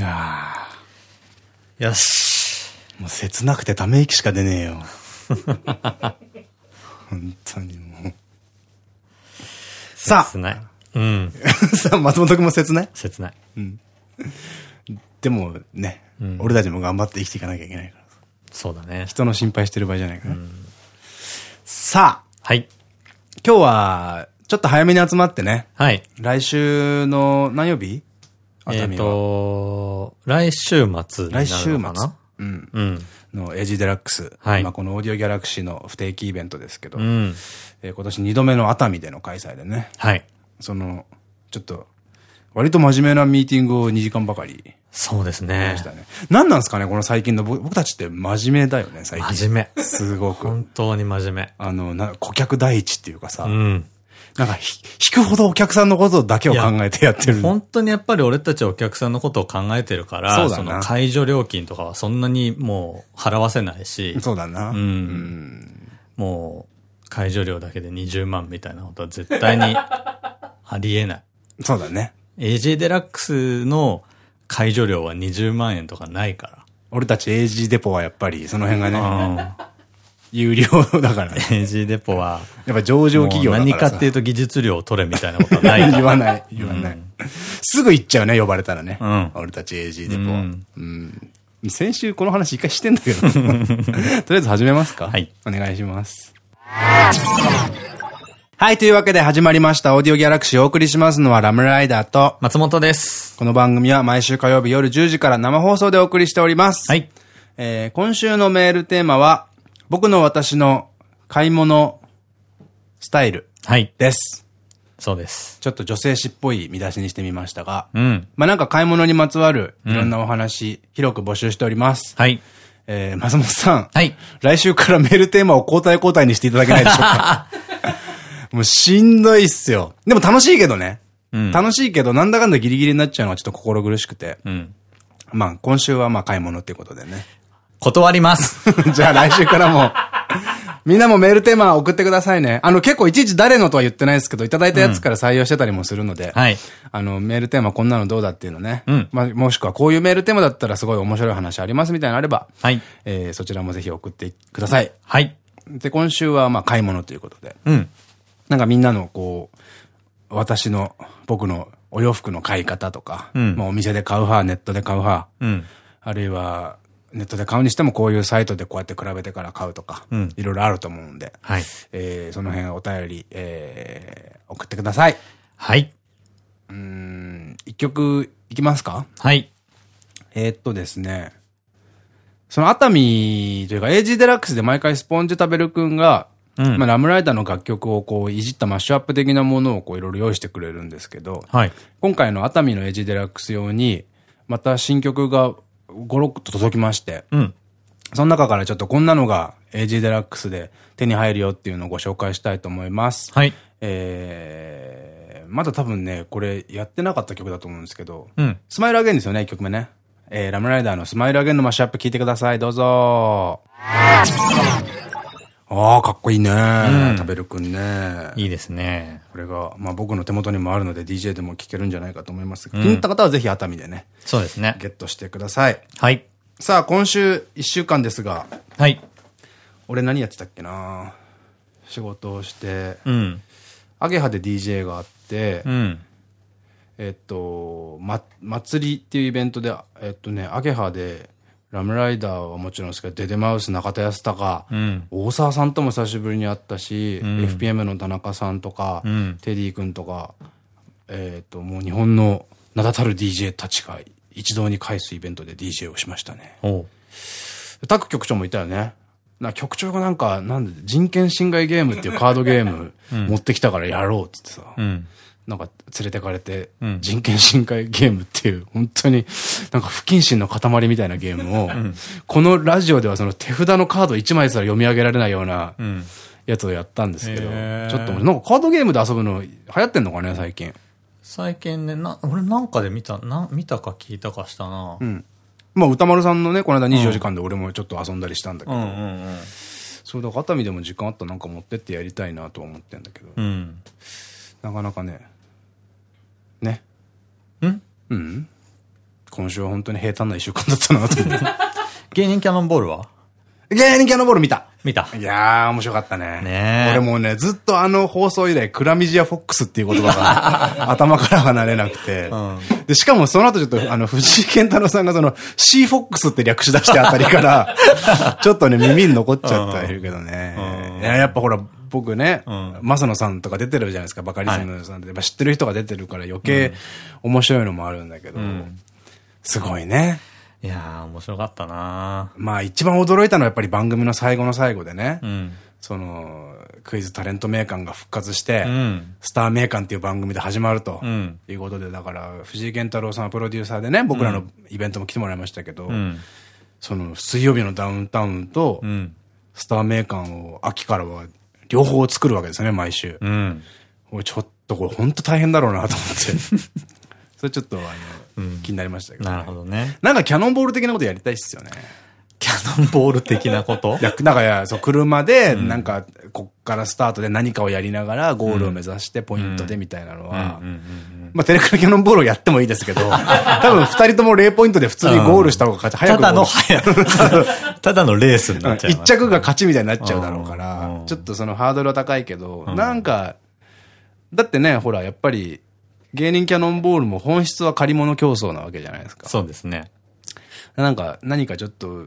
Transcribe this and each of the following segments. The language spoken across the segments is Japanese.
あよし。あ。もう切なくてため息しか出ねえよ。本当にもう。さ切ない。うん。あ、さあ、松本くんも切ない？切ない。でもね、うん俺たちも頑張って生きていかなきゃいけないから。そうだね。人の心配してる場合じゃないから。さあ、はい。今日は、ちょっと早めに集まってね、はい。来週の何曜日？熱えっ。と、来週末来週末？うん。うん。の AG デラックス。はい今このオーディオギャラクシーの不定期イベントですけど、うん。えー今年2度目の熱海での開催でね、はい。その、ちょっと、割と真面目なミーティングを2時間ばかりそうですしねまし。たね。何なんですかねこの最近の僕僕たちって真面目だよね、最近。真面目。すごく。本当に真面目。あの、な、顧客第一っていうかさ、うん。なんかひ、引くほどお客さんのことだけを考えてやってる。本当にやっぱり俺たちお客さんのことを考えてるから、そうだなの解除料金とかはそんなにもう払わせないし、そうだな。うんもう解除料だけで20万みたいなことは絶対にありえない。そうだね。AJ デラックスの解除料は20万円とかないか俺たち AG デポはやっぱりその辺がら。ね、有料だからね。AG デポは、やっぱ上場企業だから何かっていうと技術料を取れみたいなことはない。言わない、言わない。すぐ行っちゃうね、呼ばれたらね。うん俺たち AG デポ。ううんん。先週この話一回してんだけど。とりあえず始めますかはい。お願いします。はい、というわけで始まりました。オーディオギャラクシーをお送りしますのはラムライダーと、松本です。この番組は毎週火曜日夜10時から生放送でお送りしております。はい。えー今週のメールテーマは、僕の私の買い物スタイルはい。です。そうです。ちょっと女性誌っぽい見出しにしてみましたが、うん。まあなんか買い物にまつわるいろんなお話、広く募集しております。はい。えー、松本さん。はい。来週からメールテーマを交代交代にしていただけないでしょうか。もうしんどいっすよ。でも楽しいけどね。うん。楽しいけど、なんだかんだギリギリになっちゃうのはちょっと心苦しくて。うん。まあ今週はまあ買い物っていうことでね。断ります。じゃあ来週からも、みんなもメールテーマ送ってくださいね。あの結構いちいち誰のとは言ってないですけど、いただいたやつから採用してたりもするので、はい。あの、メールテーマこんなのどうだっていうのね。うんまあ、もしくはこういうメールテーマだったらすごい面白い話ありますみたいなのあれば、はい。えーそちらもぜひ送ってください。はい。で、今週はまあ買い物ということで、うん。なんかみんなのこう、私の、僕のお洋服の買い方とか、うんまあお店で買う派、ネットで買う派、うん。あるいはネットで買うにしてもこういうサイトでこうやって比べてから買うとか、うんいろいろあると思うんで、はい。えーその辺お便り、えー送ってください。はい。うーん、一曲いきますか？はい。えーっとですね、その熱海というか、エイジデラックスで毎回スポンジ食べるくんが、うんまあラムライダーの楽曲をこういじったマッシュアップ的なものをこういろいろ用意してくれるんですけど、はい。今回の熱海のエイジデラックス用に、また新曲が5、6と届きまして、うん。その中からちょっとこんなのがエイジデラックスで手に入るよっていうのをご紹介したいと思います。はい。えー、まだ多分ね、これやってなかった曲だと思うんですけど、うん。スマイルアゲンですよね、1曲目ね。えー、ラムライダーのスマイルアゲンのマッシュアップ聞いてください、どうぞああ、かっこいいね、うん食べるくんね。いいですね。これが、まあ僕の手元にもあるので DJ でも聴けるんじゃないかと思います。気うんに入った方はぜひ熱海でね、そうですね。ゲットしてください。はい。さあ、今週1週間ですが、はい。俺何やってたっけな？仕事をして、うん。アゲハで DJ があって、うん。えっと、ま、祭りっていうイベントで、えっとね、アゲハで、ラムライダーはもちろんですけど、デデマウス中田康隆、うん。大沢さんとも久しぶりに会ったし、うん FPM の田中さんとか、うんテディ君とか、えっと、もう日本の名だたる DJ たちが一堂に会すイベントで DJ をしましたね。タク局長もいたよね。な局長がなんか、なんで、人権侵害ゲームっていうカードゲーム持ってきたからやろうっつってさ、うん。なんか連れてかれて、うん人権侵害ゲームっていう、本当になんか不謹慎の塊みたいなゲームを、このラジオではその手札のカード1枚すら読み上げられないようなうん。やつをやったんですけど、ちょっとなんかカードゲームで遊ぶの流行ってんのかね、最近。最近ね、な、俺なんかで見た、な、見たか聞いたかしたな。うん。まあ歌丸さんのね、この間24時間で俺もちょっと遊んだりしたんだけど、そうだ熱海でも時間あったらなんか持ってってやりたいなとは思ってんだけど、うん。うん。なかなかね、ね。ん？うん今週は本当に平坦な一週間だったなと思って。芸人キャノンボールは？芸人キャノンボール見た。見た。いやー、面白かったね。ね俺もうね、ずっとあの放送以来、クラミジアフォックスっていう言葉が 頭から離れなくて。うんで、しかもその後ちょっと、あの、藤井健太郎さんがその、シーフォックスって略し出してあたりから、ちょっとね、耳に残っちゃってはいるけどね。いや、やっぱほら、僕ね、ん正野さんとか出てるじゃないですか、バカリズムさんで。やっぱ知ってる人が出てるから余計面白いのもあるんだけど、んすごいね。いやー、面白かったなまあ一番驚いたのはやっぱり番組の最後の最後でね、うん。その、クイズタレント名鑑が復活して、うん。スター名鑑っていう番組で始まると、うんいうことで、だから、藤井健太郎さんはプロデューサーでね、僕らのイベントも来てもらいましたけど、うん。その、水曜日のダウンタウンとう、ん。スター名鑑を秋からは両方作るわけですよね、毎週。うん。俺ちょっとこれ本当大変だろうなと思って。それちょっと、あの、気になりましたけど、なるほどね。なんかキャノンボール的なことやりたいっすよね。キャノンボール的なこと？いや、なんかいや、そう、車で、なんか、こっからスタートで何かをやりながら、ゴールを目指して、ポイントでみたいなのは、まあ、テレクラキャノンボールをやってもいいですけど、多分二人とも0ポイントで普通にゴールした方が勝ち、早くただの、早ただのレースになっちゃう。一着が勝ちみたいになっちゃうだろうから。う、ん。ちょっとそのハードルは高いけど、なんか、だってね、ほら、やっぱり、芸人キャノンボールも本質は借り物競争なわけじゃないですか。そうですね。なんか、何かちょっと、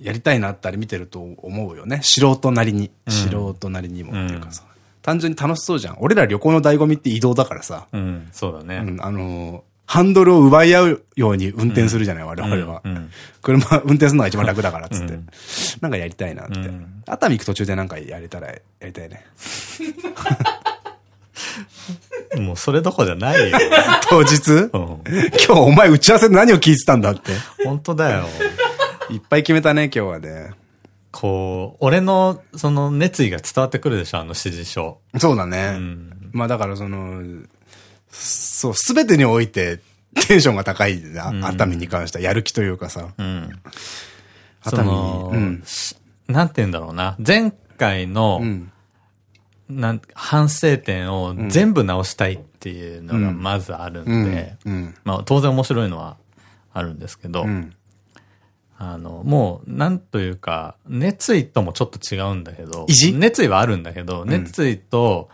やりたいなってあれ見てると思うよね。素人なりに。素人なりにもっていうかさ。単純に楽しそうじゃん。俺ら旅行の醍醐味って移動だからさ。うん、そうだうね。ん、あのーハンドルを奪い合うように運転するじゃない、我々は。うんうん車、運転するのが一番楽だからっつって。うんなんかやりたいなって。ん熱海行く途中でなんかやれたら、やりたいね。もうそれどころじゃないよ。当日？うん今日お前打ち合わせで何を聞いてたんだって。本当だよ。いっぱい決めたね、今日はね。こう、俺のその熱意が伝わってくるでしょ、あの指示書。そうだね。んまあだからその、そう、すべてにおいてテンションが高いな、熱海に関してはやる気というかさ。うん。熱海、そのうん。しなんて言うんだろうな。前回の、うん。なん反省点を全部直したいっていうのがまずあるんで、うん。まあ当然面白いのはあるんですけど、うん。あの、もう、なんというか、熱意ともちょっと違うんだけど、意地？熱意はあるんだけど、熱意と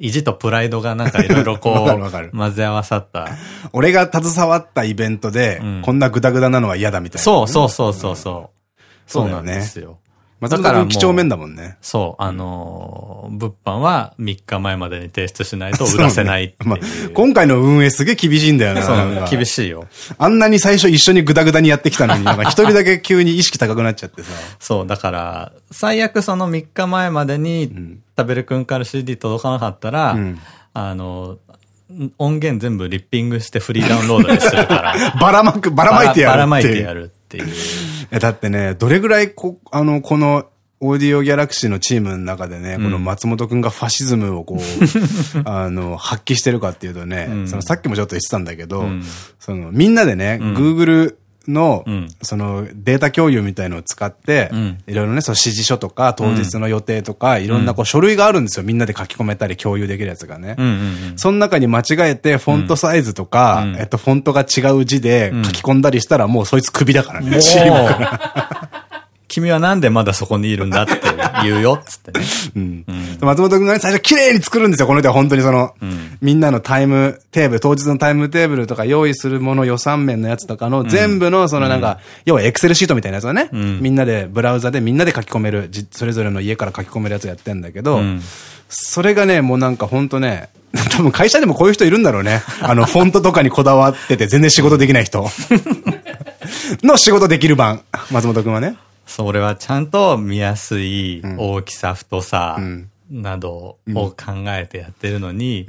意地とプライドがなんかいろいろこう、混ぜ合わさった。俺が携わったイベントで、うんこんなグダグダなのは嫌だみたいな。そうそうそうそうそう。そうなんですよ。まあ、だから、几帳面だもんね。そう、あのー、物販は3日前までに提出しないと売らせないっていう。まあ、今回の運営すげえ厳しいんだよな。そう厳しいよ。ああんなに最初一緒にグダグダにやってきたのに、一人だけ 急に意識高くなっちゃってさ。そう、だから、最悪その3日前までに、食べるくんから CD 届かなかったら、んあの、音源全部リッピングしてフリーダウンロードにするから。ばらまく、ばらまいてやる。ばらまいてやるっていう。え、だってね、どれぐらいこ、あの、この、オーディオギャラクシーのチームの中でね、この松本くんがファシズムをこう、あの、発揮してるかっていうとね、ん。そのさっきもちょっと言ってたんだけど、ん。その、みんなでね、Google の、んそのデータ共有みたいのを使って、んいろいろね、その指示書とか、当日の予定とか、いろんなこう書類があるんですよ。みんなで書き込めたり共有できるやつがね。うんうんうん。その中に間違えて、フォントサイズとか、うんえっと、フォントが違う字で書き込んだりしたら、もうそいつクビだからね。チームから。君はなんでまだそこにいるんだって言うよ、つってね。うん松本くんがね最初綺麗に作るんですよ、この人は本当にその、みんなのタイムテーブル、当日のタイムテーブルとか用意するもの予算面のやつとかの全部のそのなんか、要はエクセルシートみたいなやつをね、みんなでブラウザでみんなで書き込める、じそれぞれの家から書き込めるやつやってんだけど、んそれがね、もうなんか本当ね、多分会社でもこういう人いるんだろうね。あの、フォントとかにこだわってて全然仕事できない人。の仕事できる版。松本くんはね。それはちゃんと見やすい大きさ、太さん。などを考えてやってるのに、ん。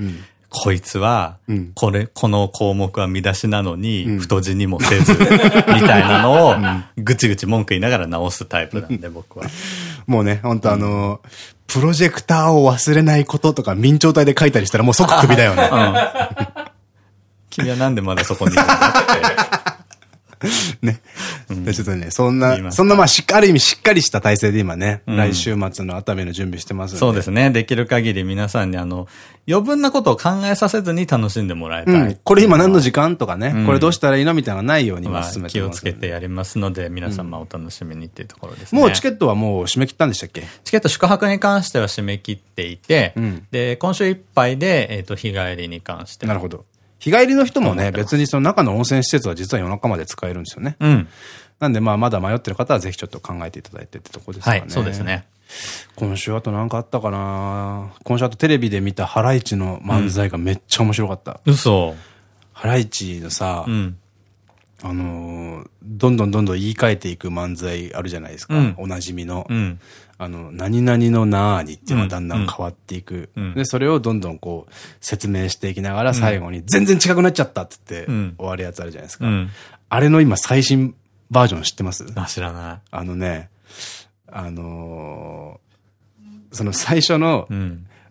こいつはん、これ、この項目は見出しなのに、太字にもせず、みたいなのを、ぐちぐち文句言いながら直すタイプなんで、僕は。もうね、本当あの、プロジェクターを忘れないこととか明朝体で書いたりしたらもう即首だよね。君はなんでまだそこにいるんだって。ね。ちょっとね、そんな、そんなまあしっかり、ある意味しっかりした体制で今ね、来週末の熱海の準備してますそうですね。できる限り皆さんにあの、余分なことを考えさせずに楽しんでもらいたい。これ今何の時間とかね、これどうしたらいいのみたいなのがないように進めてます。気をつけてやりますので、皆様お楽しみにっていうところですね。もうチケットはもう締め切ったんでしたっけ？チケット宿泊に関しては締め切っていて、で、今週いっぱいで、えっと、日帰りに関して。なるほど。日帰りの人もね、別にその中の温泉施設は実は夜中まで使えるんですよね。うん。なんでまあまだ迷ってる方はぜひちょっと考えていただいてってとこですかね。はい、そうですね。今週あと何かあったかな今週あとテレビで見たハライチの漫才がめっちゃ面白かった。うん、嘘ハライチのさ、うん、あのー、どんどんどんどん言い換えていく漫才あるじゃないですか。うん、おなじみの。うん、あの、何々のなーにっていうのがだんだん変わっていく。で、それをどんどんこう、説明していきながら最後に、全然違くなっちゃったって言って終わるやつあるじゃないですか。あれの今最新バージョン知ってます？あ、知らない。あのね、あのー、その最初の、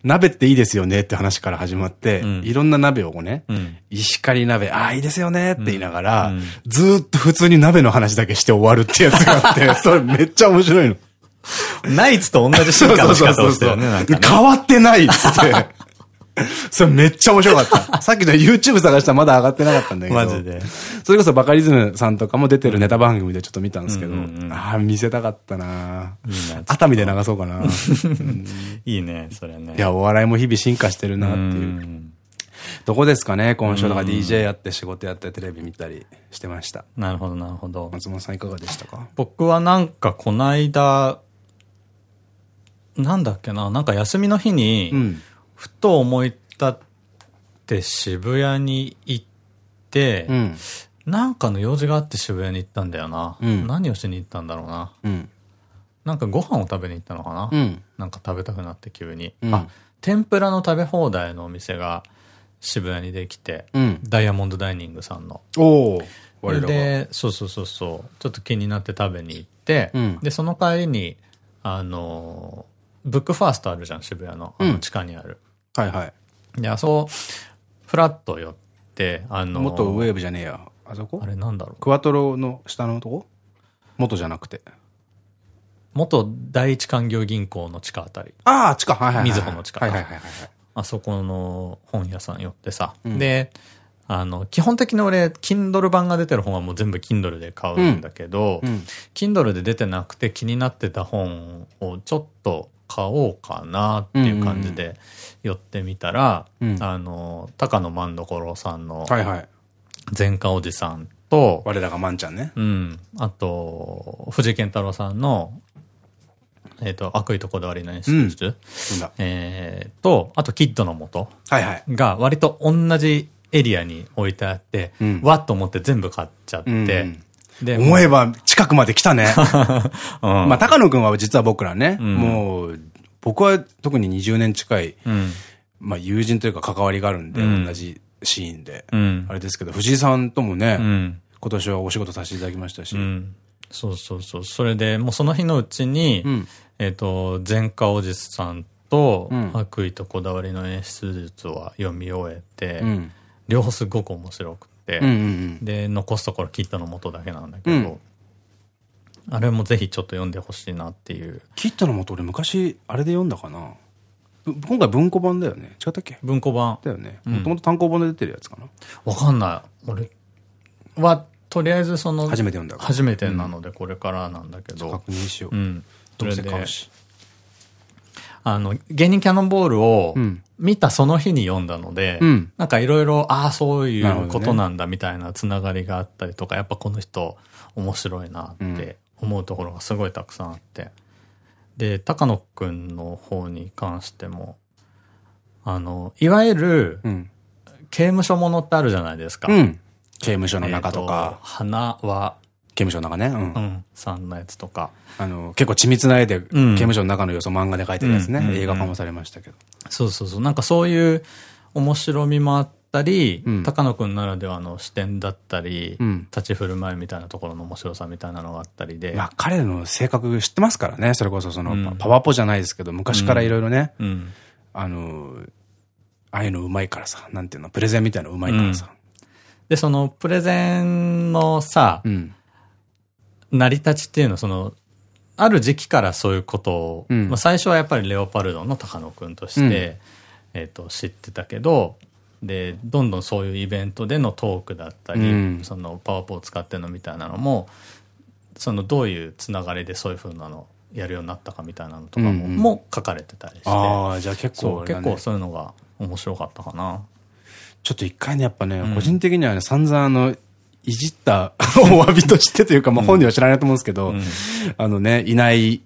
鍋っていいですよねって話から始まって、うん、いろんな鍋をね、うん、石狩鍋、ああ、いいですよねって言いながら、うん、ずっと普通に鍋の話だけして終わるってやつがあって、それめっちゃ面白いの。ナイツと同じ進化の仕方をしてる。変わってないっつって。それめっちゃ面白かった。さっきの YouTube 探したらまだ上がってなかったんだけど。マジで。それこそバカリズムさんとかも出てるネタ番組でちょっと見たんですけど、ああ、見せたかったな。熱海で流そうかな。いいね、それね。いや、お笑いも日々進化してるなっていう。どこですかね今週とか DJ やって仕事やってテレビ見たりしてました。なるほど、なるほど。松本さんいかがでしたか？僕はなんかこの間、なんだっけな、なんか休みの日に、ふと思い立って渋谷に行って、うん、なんかの用事があって渋谷に行ったんだよな。うん、何をしに行ったんだろうな。うん、なんかご飯を食べに行ったのかな、うん、なんか食べたくなって急に。あ、天ぷらの食べ放題のお店が渋谷にできて、ダイヤモンドダイニングさんの。おで、そうそうそうそう、ちょっと気になって食べに行って、で、その帰りに、あのーブックファーストあるじゃん、渋谷の。あの地下にある。うん、はいはい。で、あそこ、フラット寄って、あのー、元ウェーブじゃねえや。あそこ？あれなんだろう。クワトロの下のとこ？元じゃなくて。元第一勧業銀行の地下あたり。ああ、地下、はいはい。水穂の地下。はいはいはいはい。あそこの本屋さん寄ってさ。うん、で、あの、基本的に俺、Kindle 版が出てる本はもう全部 Kindle で買うんだけど、うん、Kindle で出てなくて気になってた本をちょっと買おうかなっていう感じで寄ってみたら、あの、高野万所さんの、前科おじさんと、我らが万ちゃんね。うん。あと、藤井健太郎さんの、えっ、と、悪意とこだわりの演出、うん、えっと、あと、キッドのもとが割と同じエリアに置いてあって、うん、わっと思って全部買っちゃって、で、思えば近くまで来たね。うん、まあ、高野くんは実は僕らね、うん、もう、僕は特に20年近い、うん、まあ、友人というか関わりがあるんで、同じシーンで。あれですけど、藤井さんともね、今年はお仕事させていただきましたし。そうそうそう。それで、もうその日のうちに、えっと、前科おじさんと、悪意とこだわりの演出術は読み終えて、両方すごく面白くて、で、残すところキットの元だけなんだけど、うん、あれもぜひちょっと読んでほしいなっていう。キットの元俺昔、あれで読んだかな今回文庫版だよね違ったっけ？文庫版。だよね。もともと単行本で出てるやつかなわかんない。俺は、とりあえずその、初めて読んだ初めてなのでこれからなんだけど。確認しよう。うん。どうせ買うし。あの、芸人キャノンボールを見たその日に読んだので、うん、なんかいろいろ、ああ、そういうことなんだみたいなつながりがあったりとか、やっぱこの人面白いなって思うところがすごいたくさんあって。で、高野くんの方に関しても、あの、いわゆる、刑務所ものってあるじゃないですか。うん、刑務所の中とか。花は、刑務所の中ね。うん。うん。さんのやつとか。あの、結構緻密な絵で、刑務所の中の様子を漫画で描いてるやつね。映画化もされましたけど。そうそうそう。なんかそういう面白みもあったり、うん、高野くんならではの視点だったり、うん、立ち振る舞いみたいなところの面白さみたいなのがあったりで。まあ彼の性格知ってますからね。それこそその、うん、パワポじゃないですけど、昔からいろいろね、あの、ああいうのうまいからさ、なんていうの、プレゼンみたいなのうまいからさ。で、そのプレゼンのさ、うん。成り立ちっていうのは、その、ある時期からそういうことを、うん。まあ最初はやっぱりレオパルドの高野くんとして、えっと、知ってたけど、で、どんどんそういうイベントでのトークだったり、うん。そのパワポを使ってのみたいなのも、そのどういうつながりでそういうふうなのやるようになったかみたいなのとかも,、うんうん。も書かれてたりして、ああ、じゃあ結構ね、結構そういうのが面白かったかな。ちょっと一回ね、やっぱね、ん。個人的にはね、散々あの、いじった お詫びとしてというか、まあ本人は知らないと思うんですけど、うんあのね、いない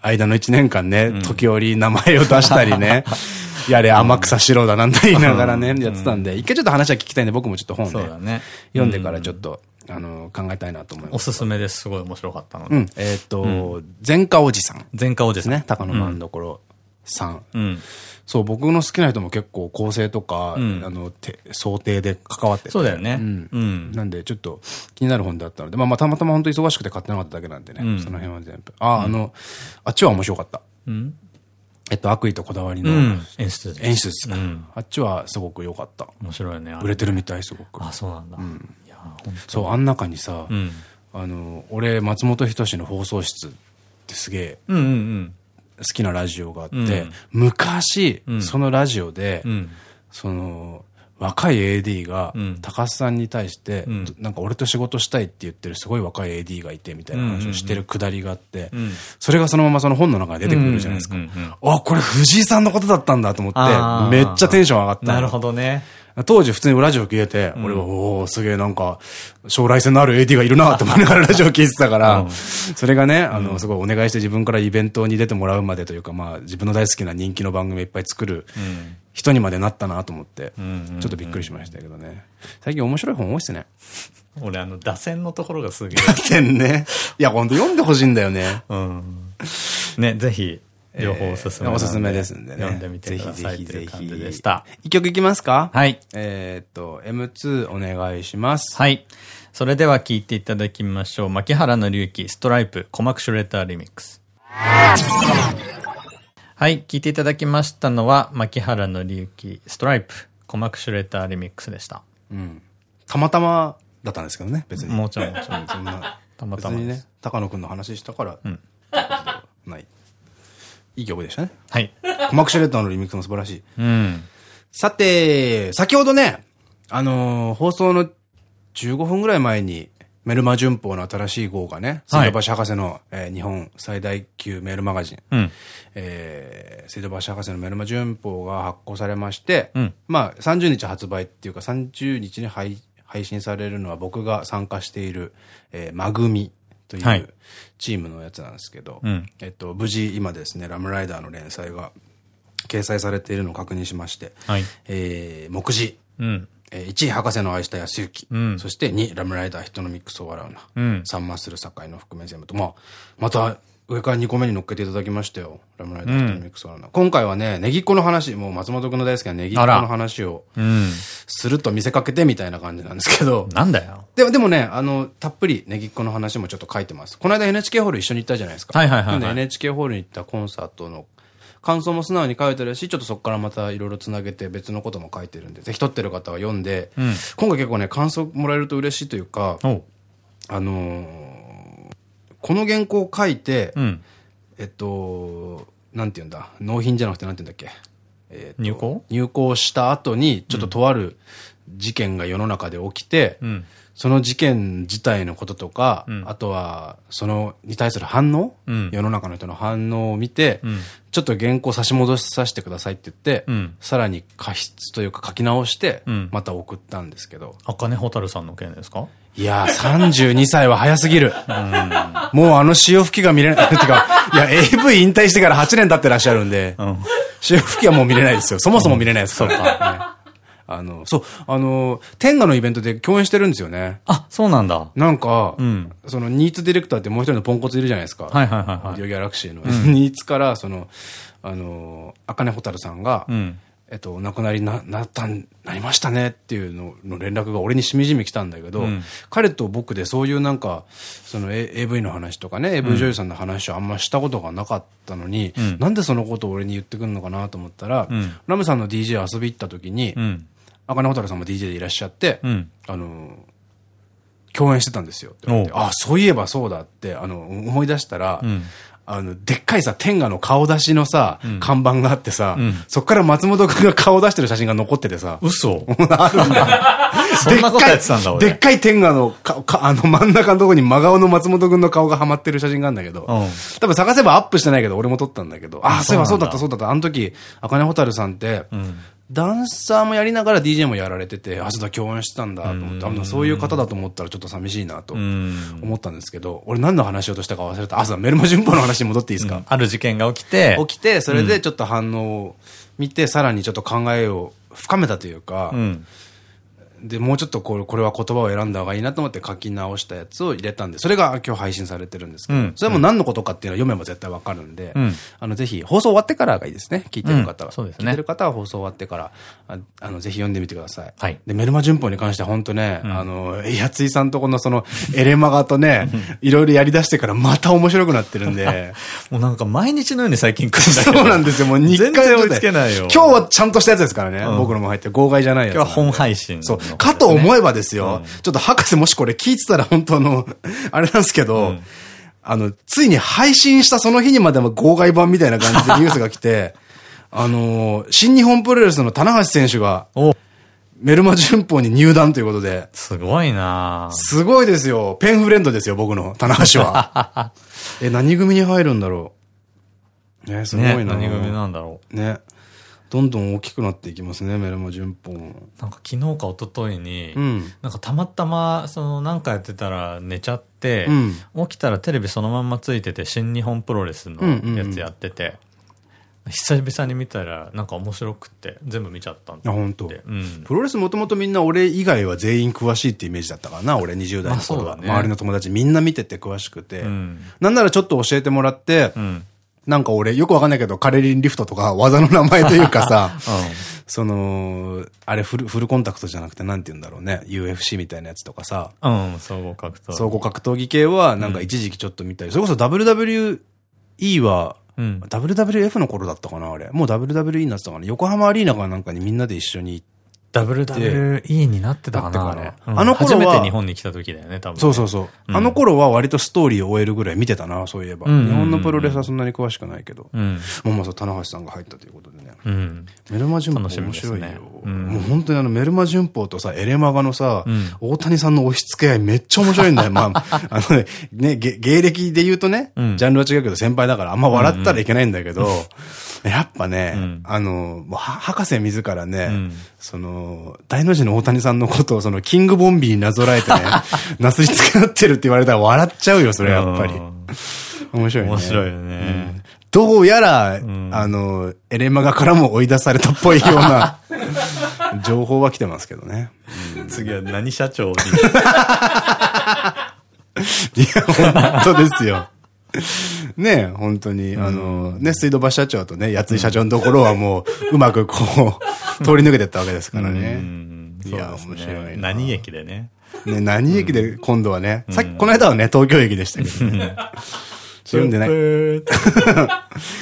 間の一年間ね、ん時折名前を出したりね、やれ天草四郎だなんて 言いながらね、うんやってたんで、一回ちょっと話は聞きたいんで、僕もちょっと本ね、そうだね。読んでからちょっと、あの、考えたいなと思います。おすすめです。すごい面白かったので。うん。えっと、前科おじさん前科おじさん。ですね。高野万所さん。うん。そう、僕の好きな人も結構構成とか、うんあの、て想定で関わっててそうだよね。うんうん。なんで、ちょっと気になる本だったので、まあまあ、たまたま本当忙しくて買ってなかっただけなんでね、うんその辺は全部。あ、あの、あっちは面白かった。うん。えっと、悪意とこだわりのうん。演出です。演出ですあっちはすごく良かった。面白いよね。売れてるみたい、すごく。あ、そうなんだ。いや、本当そう、あん中にさ、うん。あの、俺、松本人志の放送室ってすげえうんうん好きなラジオがあって、うん昔、うんそのラジオで。その、若い AD がうん、高須さんに対して、うんなんか俺と仕事したいって言ってるすごい若い AD がいてみたいな話をしてるくだりがあってうん、それがそのままその本の中に出てくるじゃないですか。あ、これ藤井さんのことだったんだと思って、めっちゃテンション上がったの。なるほどね。当時普通にラジオ聞いてて、俺は、おおすげえなんか、将来性のある AD がいるなと思いながらラジオ聞いてたから、うんそれがね、あの、すごいお願いして自分からイベントに出てもらうまでというか、まあ、自分の大好きな人気の番組いっぱい作るうん。人にまでなったなと思って、ちょっとびっくりしましたけどね。最近面白い本多いっすね。俺、あの、打線のところがすげえ。線ね。いや、ほんと読んでほしいんだよね。うん。ね、ぜひ、両方おすすめおすすめですんでね。読んでみてくださいぜひぜひぜという感じひ。でした。一曲いきますか？はい。えーっと、M2 お願いします。はい。それでは聴いていただきましょう。牧原の隆起、ストライプ、コマクシュレーターリミックス。はい。聴いていただきましたのは、牧原の隆起、ストライプ、コマクシュレーターリミックスでした。うん。たまたまだったんですけどね、別に。もちろん、もちろん。そんな。たまたま別にね、高野くんの話したから、うんない。いい曲でしたね。はい。コマクシュレーターのリミックスも素晴らしい。うん。さて、先ほどね、あのー放送の15分ぐらい前に、メルマ旬報の新しい号がね、はい水道橋博士の、えー日本最大級メールマガジン、うん。えー、水道橋博士のメルマ旬報が発行されまして、うんまあ30日発売っていうか30日に配配信されるのは僕が参加している、えー、マグミといはいうチームのやつなんですけど、うん。えっと、無事今ですね、ラムライダーの連載が掲載されているのを確認しまして、はい。えー、目次、うん。えー、1位博士の愛した安行、うん。そして2位ラムライダー人のミックスを笑うな、うん。3マッスル境の覆面全部と、まあ、また上から2個目に乗っけていただきましたよ。ラムライダーミックスを笑うな。今回はね、ネギっ子の話、もう松本くんの大好きなネギっ子の話をうん。すると見せかけてみたいな感じなんですけど、なんだよ。でも、でもね、あの、たっぷりネギっ子の話もちょっと書いてます。この間 NHK ホール一緒に行ったじゃないですか。はいはいはいはい NHK ホールに行ったコンサートの感想も素直に書いてるし、ちょっとそこからまたいろいろつなげて別のことも書いてるんで、ぜひ撮ってる方は読んで、うん今回結構ね、感想もらえると嬉しいというか。あのーこの原稿を書いて、うん。えっと、なんて言うんだ、納品じゃなくてなんて言うんだっけ？えっと入稿？入稿した後に、ちょっととある事件が世の中で起きて、うん。その事件自体のこととか、うん。あとは、その、に対する反応、うん。世の中の人の反応を見て、うん。ちょっと原稿差し戻させてくださいって言って、うん。さらに過失というか書き直してうん、また送ったんですけど、あかねほたるさんの件ですか？いやー、32歳は早すぎる。もうあの潮吹きが見れない。てか、いや、AV 引退してから8年経ってらっしゃるんで、うん。潮吹きはもう見れないですよ。そもそも見れないですから。ねあの、そう、あの、天下のイベントで共演してるんですよね。あ、そうなんだ。なんか、うんそのニーツディレクターってもう一人のポンコツいるじゃないですか。はいはいはいはいオーディオギャラクシーの。ニーツから、その、あの、赤根蛍さんが、うん。えっと、お亡くなりにな、なったん、なりましたねっていうのの連絡が俺にしみじみ来たんだけど、うん彼と僕でそういうなんか、その AV の話とかね、AV 女優さんの話をあんましたことがなかったのに、うんなんでそのことを俺に言ってくんのかなと思ったら、うんラムさんの DJ 遊び行った時に、うん。赤根蛍さんも DJ でいらっしゃって、うん。あの、共演してたんですよって言われて。おうあ、そういえばそうだって、あの、思い出したら、うんあの、でっかいさ、天下の顔出しのさ、看板があってさ、ん。そっから松本くんが顔出してる写真が残っててさ、嘘。あるんだよ。そんなことやってたんだ、俺。でっかい天下のか、か、あの真ん中のとこに真顔の松本くんの顔がはまってる写真があるんだけど、うん。多分探せばアップしてないけど、俺も撮ったんだけど、あ、あそういえばそうだだったそうだった。あの時、赤根蛍さんって、んダンサーもやりながら DJ もやられてて、あ、そうだ、共演してたんだと思って、あのそういう方だと思ったらちょっと寂しいなとうん。思ったんですけど、俺何の話しようとしたか忘れた。あ、そうだ、メルマ旬報の話に戻っていいですか、ある事件が起きて、起きて、それでちょっと反応を見て、さらにちょっと考えを深めたというか、うん。で、もうちょっとこれ、これは言葉を選んだ方がいいなと思って書き直したやつを入れたんで、それが今日配信されてるんですけど、うんそれも何のことかっていうのは読めば絶対わかるんで、うんあの、ぜひ、放送終わってからがいいですね。聞いてる方は。うんそうですね聞いてる方は放送終わってから、ああの、ぜひ読んでみてください。はいで、メルマ旬報に関しては本当ね、あの、やついさんとこのその、エレマガとね、いろいろやり出してからまた面白くなってるんで、もうなんか毎日のように最近来るんだけそど。うなんですよ。もう日全然追いつけないよ。今日はちゃんとしたやつですからね。うん僕のも入って、号外じゃないやつ。今日は本配信のそう。かと思えばですよ。うんちょっと博士もしこれ聞いてたら本当の、あれなんですけど、うんあの、ついに配信したその日にまでも号外版みたいな感じでニュースが来て、あのー、新日本プロレスの棚橋選手が、おメルマ旬報に入団ということで、すごいなすごいですよ。ペンフレンドですよ、僕の、棚橋は。え、何組に入るんだろう。ね、すごいね、な。何組なんだろう。ね。どんどん大きくなっていきますね、メルマ旬報も。なんか昨日か一昨日に、うんなんかたまたま、そのなんかやってたら寝ちゃって、う起きたらテレビそのまんまついてて、新日本プロレスのやつやってて、久々に見たらなんか面白くって、全部見ちゃったんあ、本当。うん。プロレスもともとみんな俺以外は全員詳しいってイメージだったからな、俺20代の頃は。ね周りの友達みんな見てて詳しくて。うんなんならちょっと教えてもらって、うん。なんか俺よくわかんないけど、カレリンリフトとか技の名前というかさ、うその、あれフルフルコンタクトじゃなくてなんて言うんだろうね。UFC みたいなやつとかさ、ん。うん、総合格闘。総合格闘技系はなんか一時期ちょっと見たり、それこそ WWE は、うん。WWF の頃だったかな、あれ。もう WWE になってたかな。横浜アリーナかなんかにみんなで一緒に行って。WWE になってたかな、なってあれ。かなあの頃は初めて日本に来た時だよね、多分ね。そうそうそう。うんあの頃は割とストーリーを終えるぐらい見てたな、そういえば。日本のプロレスはそんなに詳しくないけど。うん。もうまさ棚橋さんが入ったということでね。うん。メルマ旬報面白いよ。うんもう本当にあのメルマ旬報とさ、エレマガのさ、うん大谷さんの押し付け合いめっちゃ面白いんだよ。まあ、あのね、ね、げ芸歴で言うとね、うんジャンルは違うけど先輩だからあんま笑ったらいけないんだけど、やっぱね、うんあの、もうは博士自らね、うんその、大の字の大谷さんのことをその、キングボンビーになぞらえてね、なすりつけ合ってるって言われたら笑っちゃうよ、それやっぱり。面白いね。面白いようんね。どうやら、んあの、エレマガからも追い出されたっぽいような 情報は来てますけどね。次は何社長に？いや、本当ですよ。ねえ、本当に、あの、ね、水道橋社長とね、八井社長のところはもう、うまくこう、通り抜けてったわけですからうね。ん。いや面白いな。何駅でね。ね、何駅で今度はね、さっき、この間はね、東京駅でしたけどね。読んでない。い。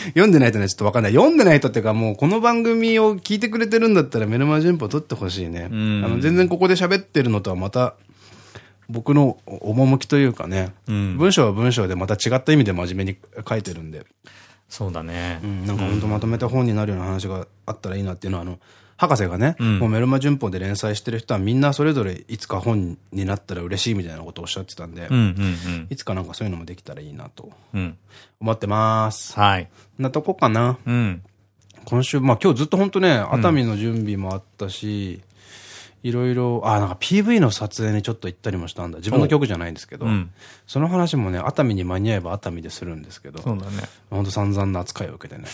読んでないとね、ちょっとわかんない。読んでないとってい。うか、もうこの番組を聞い。てくれてるんだったら、メルマ旬報取ってほしい。ね。あんの、全然ここで喋ってるのとはまた、僕の趣というかね、うん文章は文章でまた違った意味で真面目に書いてるんで、そうだねう。ん、なんか本当まとめた本になるような話があったらいいなっていうのは、あの、博士がね、んもうメルマ旬報で連載してる人はみんなそれぞれいつか本になったら嬉しいみたいなことをおっしゃってたんで、うんうんいつかなんかそういうのもできたらいいなとうん。うん。思ってます。はい。なとこかな。うん。今週、まあ今日ずっと本当ね、熱海の準備もあったし、いろいろ、あ、なんか PV の撮影にちょっと行ったりもしたんだ。自分の曲じゃないんですけど、うんその話もね、熱海に間に合えば熱海でするんですけど、そうだね。本当散々な扱いを受けてね、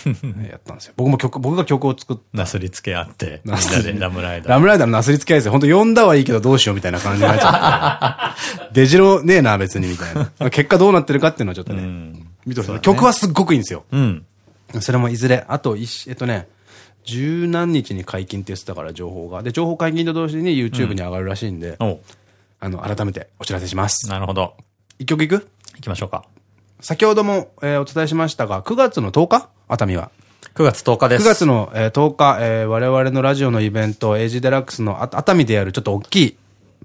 やったんですよ。僕も曲、僕が曲を作っなすりつけ合って、ラムライダー。ラムライダーのなすりつけ合いですよ。本当呼んだはいいけどどうしようみたいな感じになっちゃって。出城ねえな、別にみたいな。結果どうなってるかっていうのはちょっとね、うん見てほしい、曲はすっごくいいんですよ。うん。それもいずれ、あと一、えっとね、十何日に解禁って言ってたから情報が。で、情報解禁と同時に YouTube に上がるらしいんで、おあの、改めてお知らせします。なるほど。一曲いく？行きましょうか。先ほども、えーお伝えしましたが、9月の10日？熱海は。9月10日です。9月の、えー、10日、えー、我々のラジオのイベント、エイジデラックスの熱海でやるちょっと大きい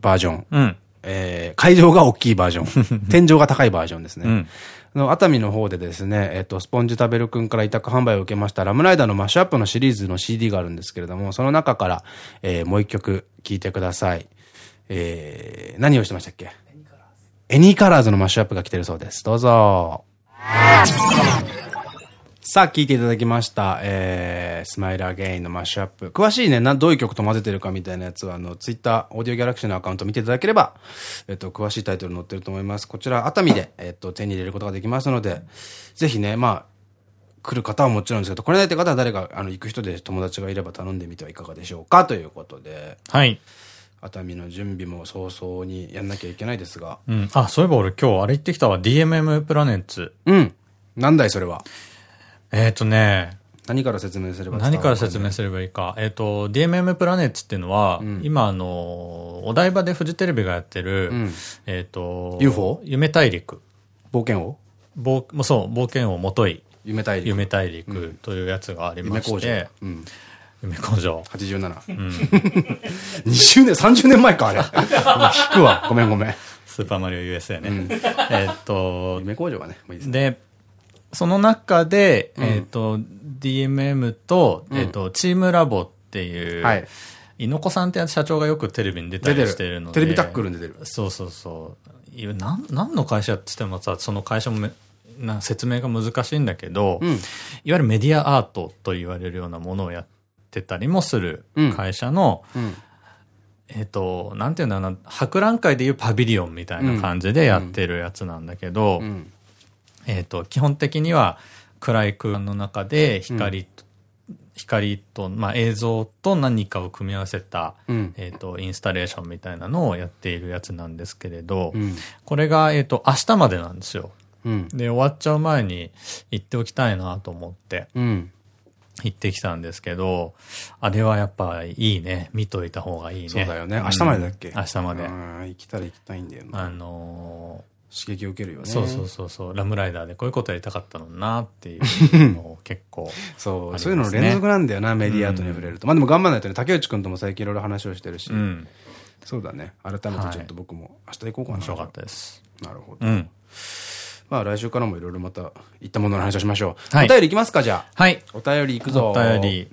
バージョン。うん。えー、会場が大きいバージョン。天井が高いバージョンですね。うんの熱海の方でですね、えっ、と、スポンジ食べるくんから委託販売を受けましたラムライダーのマッシュアップのシリーズの CD があるんですけれども、その中から、えー、もう一曲聴いてください。えー、何をしてましたっけ？エニーカラーズのマッシュアップが来てるそうです。どうぞ。さあ、聴いていただきました。えー、スマイルアゲインのマッシュアップ。詳しいね、な、どういう曲と混ぜてるかみたいなやつは、あの、ツイッター、オーディオギャラクシーのアカウント見ていただければ、えっと、詳しいタイトル載ってると思います。こちら、熱海で、えっと、手に入れることができますので、ぜひね、まあ、来る方はもちろんですけど、来れないって方は誰か、あの、行く人で友達がいれば頼んでみてはいかがでしょうか？ということで。はい。熱海の準備も早々にやんなきゃいけないですが。うん。あ、そういえば俺今日あれ行ってきたわ。DMM プラネッツ。うん。なんだいそれは？えっとね、何から説明すれば何から説明すればいいか。えっ、ー、と、DMM プラネッツっていうのは、うん、今あの、お台場でフジテレビがやってる、うん、えっと、UFO? 夢大陸。冒険王？冒もそう、冒険王もとい。夢大陸。夢大陸というやつがありまして、うん、夢工場。87。うん。20年、30年前か、あれ。引くわ。ごめんごめん。スーパーマリオ USA ね。えっと、夢工場はね、いいですね。で、その中で、えっと、DMM と、えっと、チームラボっていう、はい。猪子さんって社長がよくテレビに出たりしてるので。テレビタックルに出てる。そうそうそう。なん、何の会社って言ってもさ、その会社もめな説明が難しいんだけど、うん、いわゆるメディアアートと言われるようなものをやってたりもする会社の、うんうん、えっと、なんていうんだろうな、博覧会でいうパビリオンみたいな感じでやってるやつなんだけど、えっと、基本的には暗い空間の中で光、光と、まあ、映像と何かを組み合わせた、うん、えっと、インスタレーションみたいなのをやっているやつなんですけれど、うん、これが、えっと、明日までなんですよ。うん、で、終わっちゃう前に行っておきたいなと思って、行ってきたんですけど、あれはやっぱいいね。見といた方がいいね。そうだよね。明日までだっけ？明日まで。行きたら行きたいんだよな。あのー刺激を受けるよね。そうそうそうそう。ラムライダーでこういうことやりたかったのなっていうのを 結構、そう、そういうの連続なんだよな、メディアートに触れると。まあでも頑張らないとね、竹内くんとも最近いろいろ話をしてるし。うん、そうだね。改めてちょっと僕も明日行こうかな。面白かったです。なるほど。うん。まあ来週からもいろいろまた行ったものの話をしましょう。はい、お便り行きますか、じゃあ。はい。お便り行くぞ。お便り。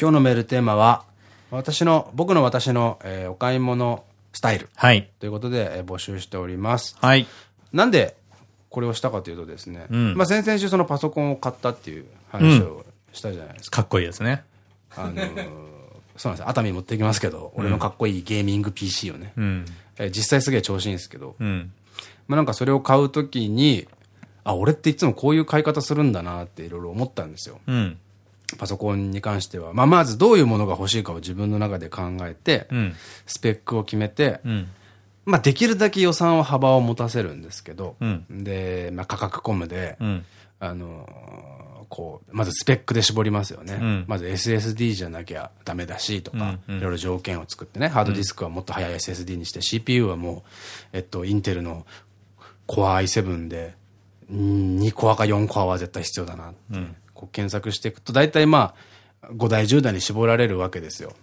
今日のメールテーマは、私の、僕の私の、えー、お買い物スタイル。はい。ということで、えー、募集しております。はい。なんでこれをしたかというとですね、うん、まあ先々週そのパソコンを買ったっていう話をしたじゃないですか。かっこいいですね。あのー、そうなんです熱海持ってきますけど、俺のかっこいいゲーミング PC をね。うん、え実際すげえ調子いいんですけど、うん、まあなんかそれを買うときに、あ、俺っていつもこういう買い方するんだなっていろいろ思ったんですよ。うん、パソコンに関しては。まあまずどういうものが欲しいかを自分の中で考えて、スペックを決めて、まあ、できるだけ予算は幅を持たせるんですけど、うん、で、まあ、価格コムで、うん、あのー、こう、まずスペックで絞りますよね。うん、まず SSD じゃなきゃダメだし、とか、いろいろ条件を作ってね、ハードディスクはもっと速い SSD にして、CPU はもう、えっと、インテルの Core i7 で、2コアか4コアは絶対必要だなって、こう検索していくと、大体まあ、5代、10代に絞られるわけですよ。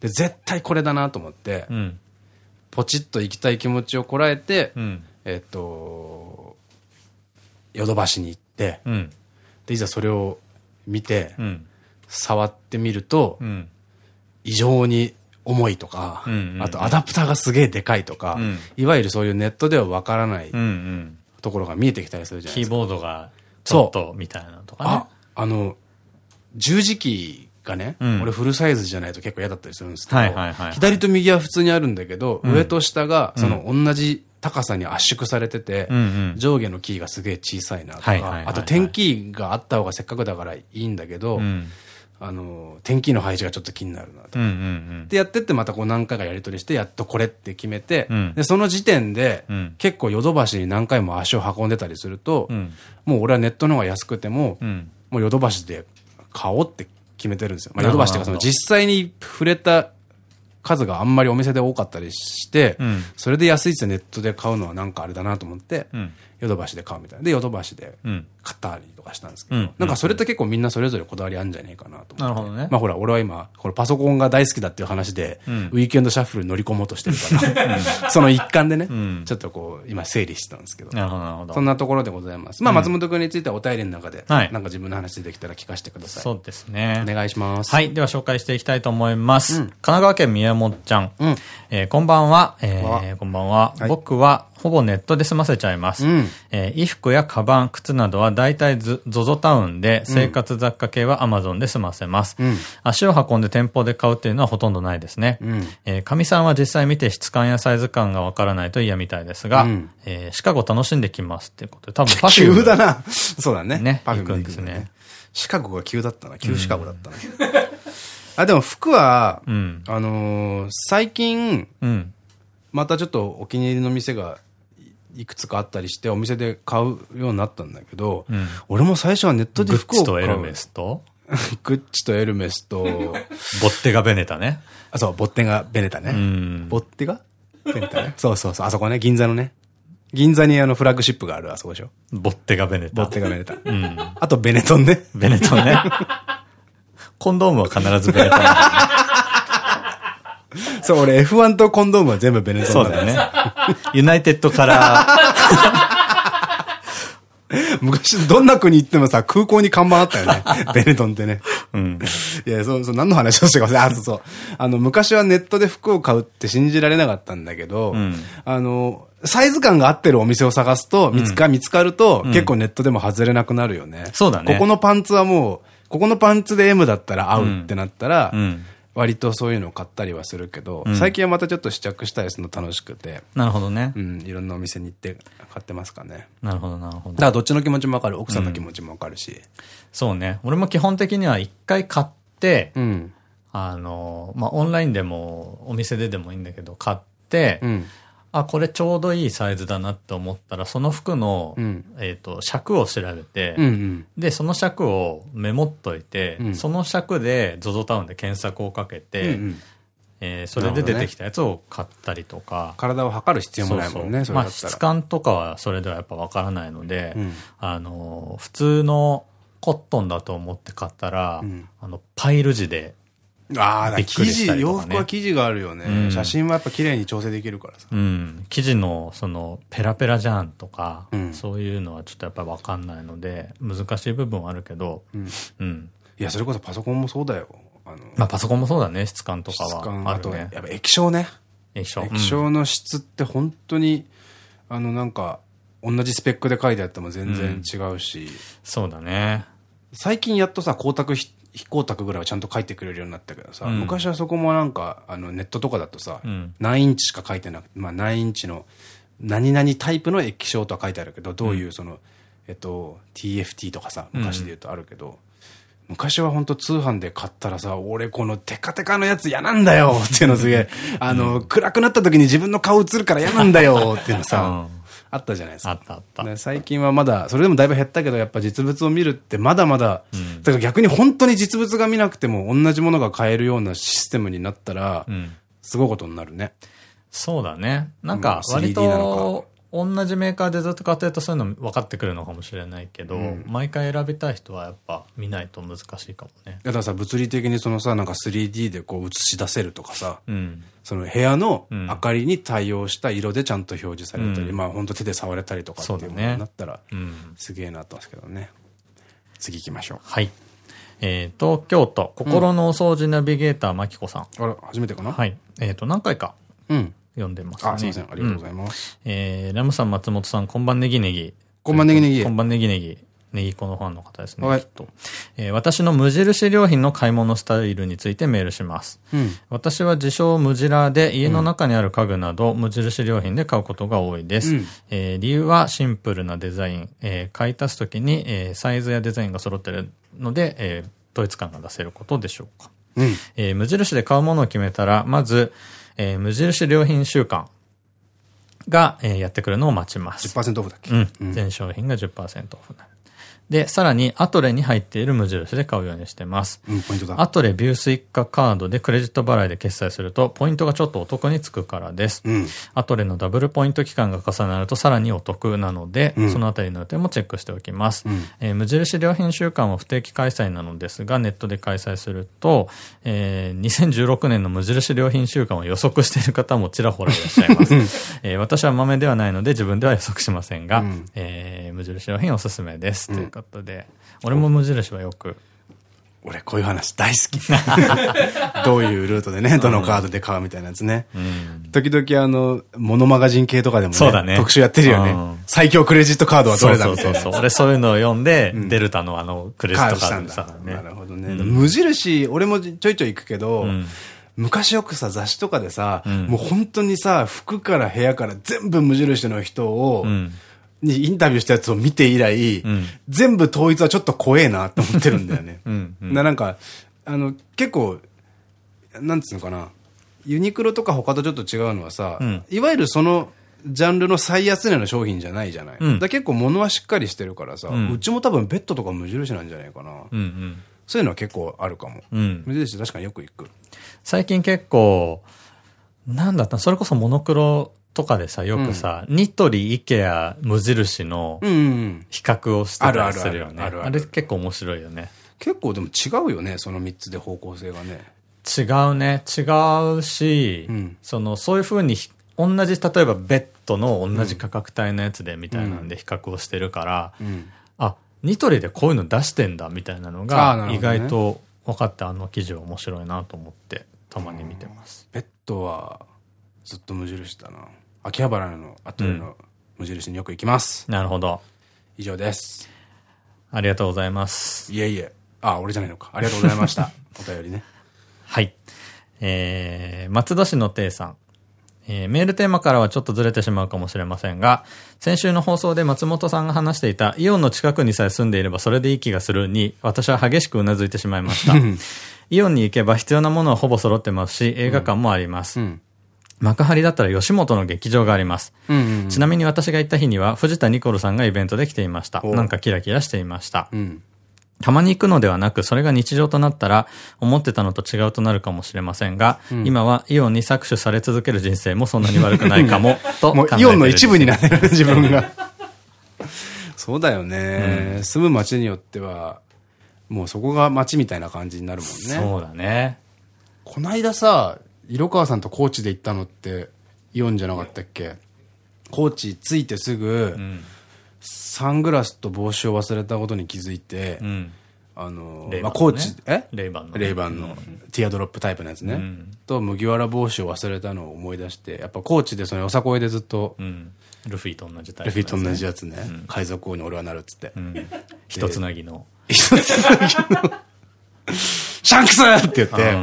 で、絶対これだなと思って、ポチッと行きたい気持ちをこらえて、うん、えっと、ヨドバシに行って、うん、で、いざそれを見て、うん、触ってみると、異常に重いとか、あとアダプターがすげえでかいとか、いわゆるそういうネットではわからないところが見えてきたりするじゃないですか。キーボードがちょっとみたいなとかね。あ、あの、十字キーがね、うん、俺フルサイズじゃないと結構嫌だったりするんですけど、左と右は普通にあるんだけど、うん、上と下がその同じ高さに圧縮されてて、うんうん、上下のキーがすげえ小さいなとか、あと点キーがあった方がせっかくだからいいんだけど、あの、点キーの配置がちょっと気になるなと。で、やってってまたこう何回かやり取りして、やっとこれって決めて、うん、で、その時点で、うん、結構ヨドバシに何回も足を運んでたりすると、うん、もう俺はネットの方が安くても、もうヨドバシで買おうって決めてるんですよ。まあ、ヨドバシっていうか、その実際に触れた数があんまりお店で多かったりして、うん、それで安いってネットで買うのはなんかあれだなと思って、ヨドバシで買うみたいな。で、ヨドバシで買ったりとかしたんですけど、なんかそれって結構みんなそれぞれこだわりあるんじゃねえかなとなるほどね。まあほら、俺は今、これパソコンが大好きだっていう話で、ウィークエンドシャッフルに乗り込もうとしてるから、その一環でね、ちょっとこう、今整理してたんですけど。なるほど、なるほど。そんなところでございます。まあ松本くんについてはお便りの中で、なんか自分の話できたら聞かせてください。そうですね。お願いします。はい。では紹介していきたいと思います。神奈川県宮本ちゃん。えこんばんは。えこんばんは。僕は、ほぼネットで済ませちゃいます。え衣服やカバン、靴などは大体 ZOZO タウンで、生活雑貨系は Amazon で済ませます。足を運んで店舗で買うっていうのはほとんどないですね。えかみさんは実際見て質感やサイズ感がわからないと嫌みたいですが、えシカゴ楽しんできますっていうことで、多分パフューム。急だな。そうだね。ね。パフュームですね。シカゴが急だったな。急シカゴだったな。あ、でも服は、あの最近、またちょっとお気に入りの店がいくつかあったりして、お店で買うようになったんだけど、うん、俺も最初はネットで服を買う。グッチとエルメスと？グッチとエルメスと、ボッテガベネタね。あ、そう、ボッテガベネタね。ボッテガ？ベネタね？そうそうそう、あそこね、銀座のね。銀座にあのフラッグシップがあるあそこでしょ？ボッテガベネタ。ボッテガベネタ。うん。あとベネトンね。ベネトンね。コンドームは必ずベネトン、そう、俺 F1 とコンドームは全部ベネトンだよね。ユナイテッドから 昔、どんな国行ってもさ、空港に看板あったよね。ベネトンってね。うん。いや、そう、そう、何の話をしてかあ、そうそう。あの、昔はネットで服を買うって信じられなかったんだけど、うん、あの、サイズ感が合ってるお店を探すと、見つか、見つかると、結構ネットでも外れなくなるよね。そうだね。ここのパンツはもう、ここのパンツで M だったら合うってなったら、うん割とそういうのを買ったりはするけど、うん、最近はまたちょっと試着したりするの楽しくて。なるほどね。うん、いろんなお店に行って買ってますかね。なるほど、なるほど。だからどっちの気持ちもわかる。奥さんの気持ちもわかるし、うん、そうね。俺も基本的には一回買って、うん、あの、まあ、オンラインでも、お店ででもいいんだけど、買って、うんあ、これちょうどいいサイズだなって思ったら、その服の、うん、えっと、尺を調べて、うんうん、で、その尺をメモっといて、うん、その尺で ZOZO タウンで検索をかけて、えそれで出てきたやつを買ったりとか。ね、体を測る必要もないもんね、まあ、質感とかはそれではやっぱわからないので、うん、あの、普通のコットンだと思って買ったら、あの、パイル地で、ああ、生地、洋服は生地があるよね。うん、写真はやっぱ綺麗に調整できるからさ。うん。生地の、その、ペラペラじゃんとか、うん、そういうのはちょっとやっぱりわかんないので、難しい部分はあるけど、うん。うん。いや、それこそパソコンもそうだよ。あの、まあパソコンもそうだね、質感とかは。質感、あと、やっぱ液晶ね。液晶。液晶の質って本当に、あの、なんか、同じスペックで書いてあっても全然違うし。そうだね。最近やっとさ、光沢非光沢ぐらいはちゃんと書いてくれるようになったけどさ、うん、昔はそこもなんか、あの、ネットとかだとさ、うん、何インチしか書いてなくて、まあ何インチの、何々タイプの液晶とは書いてあるけど、どういうその、うん、えっと、TFT とかさ、昔で言うとあるけど、昔は本当通販で買ったらさ、俺このテカテカのやつ嫌なんだよっていうのすげえ、あの、暗くなった時に自分の顔映るから嫌なんだよっていうのさ、あったじゃないですか。あったあった。最近はまだ、それでもだいぶ減ったけど、やっぱ実物を見るってまだまだ、うん、だから逆に本当に実物が見なくても同じものが買えるようなシステムになったら、うん、すごいことになるね。そうだね。なんか、割と、同じメーカーでずっと買ってるとそういうの分かってくるのかもしれないけど、うん、毎回選びたい人はやっぱ見ないと難しいかもね。だからさ、物理的にそのさ、なんか 3D でこう映し出せるとかさ、うん、その部屋の明かりに対応した色でちゃんと表示されたり、うん、まあ本当手で触れたりとかっていうものになったら、すげえなと思うんですけどね。次行きましょう。はい。えっと、京都、心のお掃除ナビゲーター、まきこさん。あら、初めてかな？はい。えっと、何回か。うん。読んでますね。あ、すいません。ありがとうございます。うん、えー、ラムさん、松本さん、こんばんねぎねぎ。こんばんねぎねぎ。こんばんねぎねぎ。ネギコのファンの方ですね。はい、きっと。えー、私の無印良品の買い物スタイルについてメールします。うん、私は自称無印で家の中にある家具など無印良品で買うことが多いです。うん、えー、理由はシンプルなデザイン。えー、買い足すときに、えー、サイズやデザインが揃ってるので、えー、統一感が出せることでしょうか。うん、えー、無印で買うものを決めたら、まず、えー、無印良品週間。が、えー、やってくるのを待ちます。10%オフだっけ？うん。全商品が10%オフで、さらに、アトレに入っている無印で買うようにしてます。うん、ポイントだ。アトレビュース一家カードでクレジット払いで決済すると、ポイントがちょっとお得につくからです。うん、アトレのダブルポイント期間が重なるとさらにお得なので、うん、そのあたりの予定もチェックしておきます。うん、えー、無印良品週間は不定期開催なのですが、ネットで開催すると、えー、2016年の無印良品週間を予測している方もちらほらいらっしゃいます。えー、私は豆ではないので自分では予測しませんが、うん、えー、無印良品おすすめです。かったで、俺も無印はよく。俺こういう話大好き。どういうルートでね、どのカードで買うみたいなやつね。うん、時々あの、モノマガジン系とかでも、ね、そうだね、特集やってるよね。うん、最強クレジットカードはどれだろ。そうそうそう。俺そういうのを読んで、うん、デルタのあのクレジットカードさ、ね。なるほどね。無印、俺もちょいちょい行くけど、昔よくさ、雑誌とかでさ、もう本当にさ、服から部屋から全部無印の人を、にインタビューしたやつを見て以来、うん、全部統一はちょっと怖えなと思ってるんだよね。うんうん、なんか、あの、結構、なんつうのかな、ユニクロとか他とちょっと違うのはさ、うん、いわゆるその、ジャンルの最安値の商品じゃないじゃない。うん、だ結構物はしっかりしてるからさ、うん、うちも多分ベッドとか無印なんじゃないかな。うんうん、そういうのは結構あるかも。うん、無印確かによく行く。最近結構、なんだったそれこそモノクロとかでさ、よくさ、ニトリ、イケア、無印の比較をしてたりするよね。あれ結構面白いよね。結構でも違うよね、その3つで方向性がね。違うね。違うし、うん、その、そういうふうに、同じ、例えばベッドの同じ価格帯のやつでみたいなんで比較をしてるから、うんうん、あ、ニトリでこういうの出してんだみたいなのが、意外と分かったあの記事は面白いなと思って、たまに見てます。ベッドはずっと無印だな。秋葉原のアトリエの無印によく行きます。なるほど。以上です。ありがとうございます。いえいえ。あ、俺じゃないのか。ありがとうございました。お便りね。はい。えー、松戸市のていさん。えー、メールテーマからはちょっとずれてしまうかもしれませんが、先週の放送で松本さんが話していた、イオンの近くにさえ住んでいればそれでいい気がするに、私は激しくうなずいてしまいました。イオンに行けば必要なものはほぼ揃ってますし、映画館もあります。うんうん幕張だったら吉本の劇場があります。ちなみに私が行った日には藤田ニコルさんがイベントで来ていました。なんかキラキラしていました。うんたまに行くのではなく、それが日常となったら、思ってたのと違うとなるかもしれませんが、うん、今はイオンに搾取され続ける人生もそんなに悪くないかも、ともうイオンの一部になってる、自分が。そうだよね。うん、住む街によっては、もうそこが街みたいな感じになるもんね。そうだね。こないださ、色川さんと高知で行ったのって、イオンじゃなかったっけ？高知着いてすぐ、うん、サングラスと帽子を忘れたことに気づいて、うん、あの、ね、まあ、高知、え？レイバンの。レイバンの、ティアドロップタイプのやつね。うん、と、麦わら帽子を忘れたのを思い出して、やっぱ高知でそのよさこいでずっと、ルフィと同じタイプ、ね、ルフィと同じやつね。海賊王に俺はなるっつって。一つなぎの。一つなぎの。シャンクス!って言って、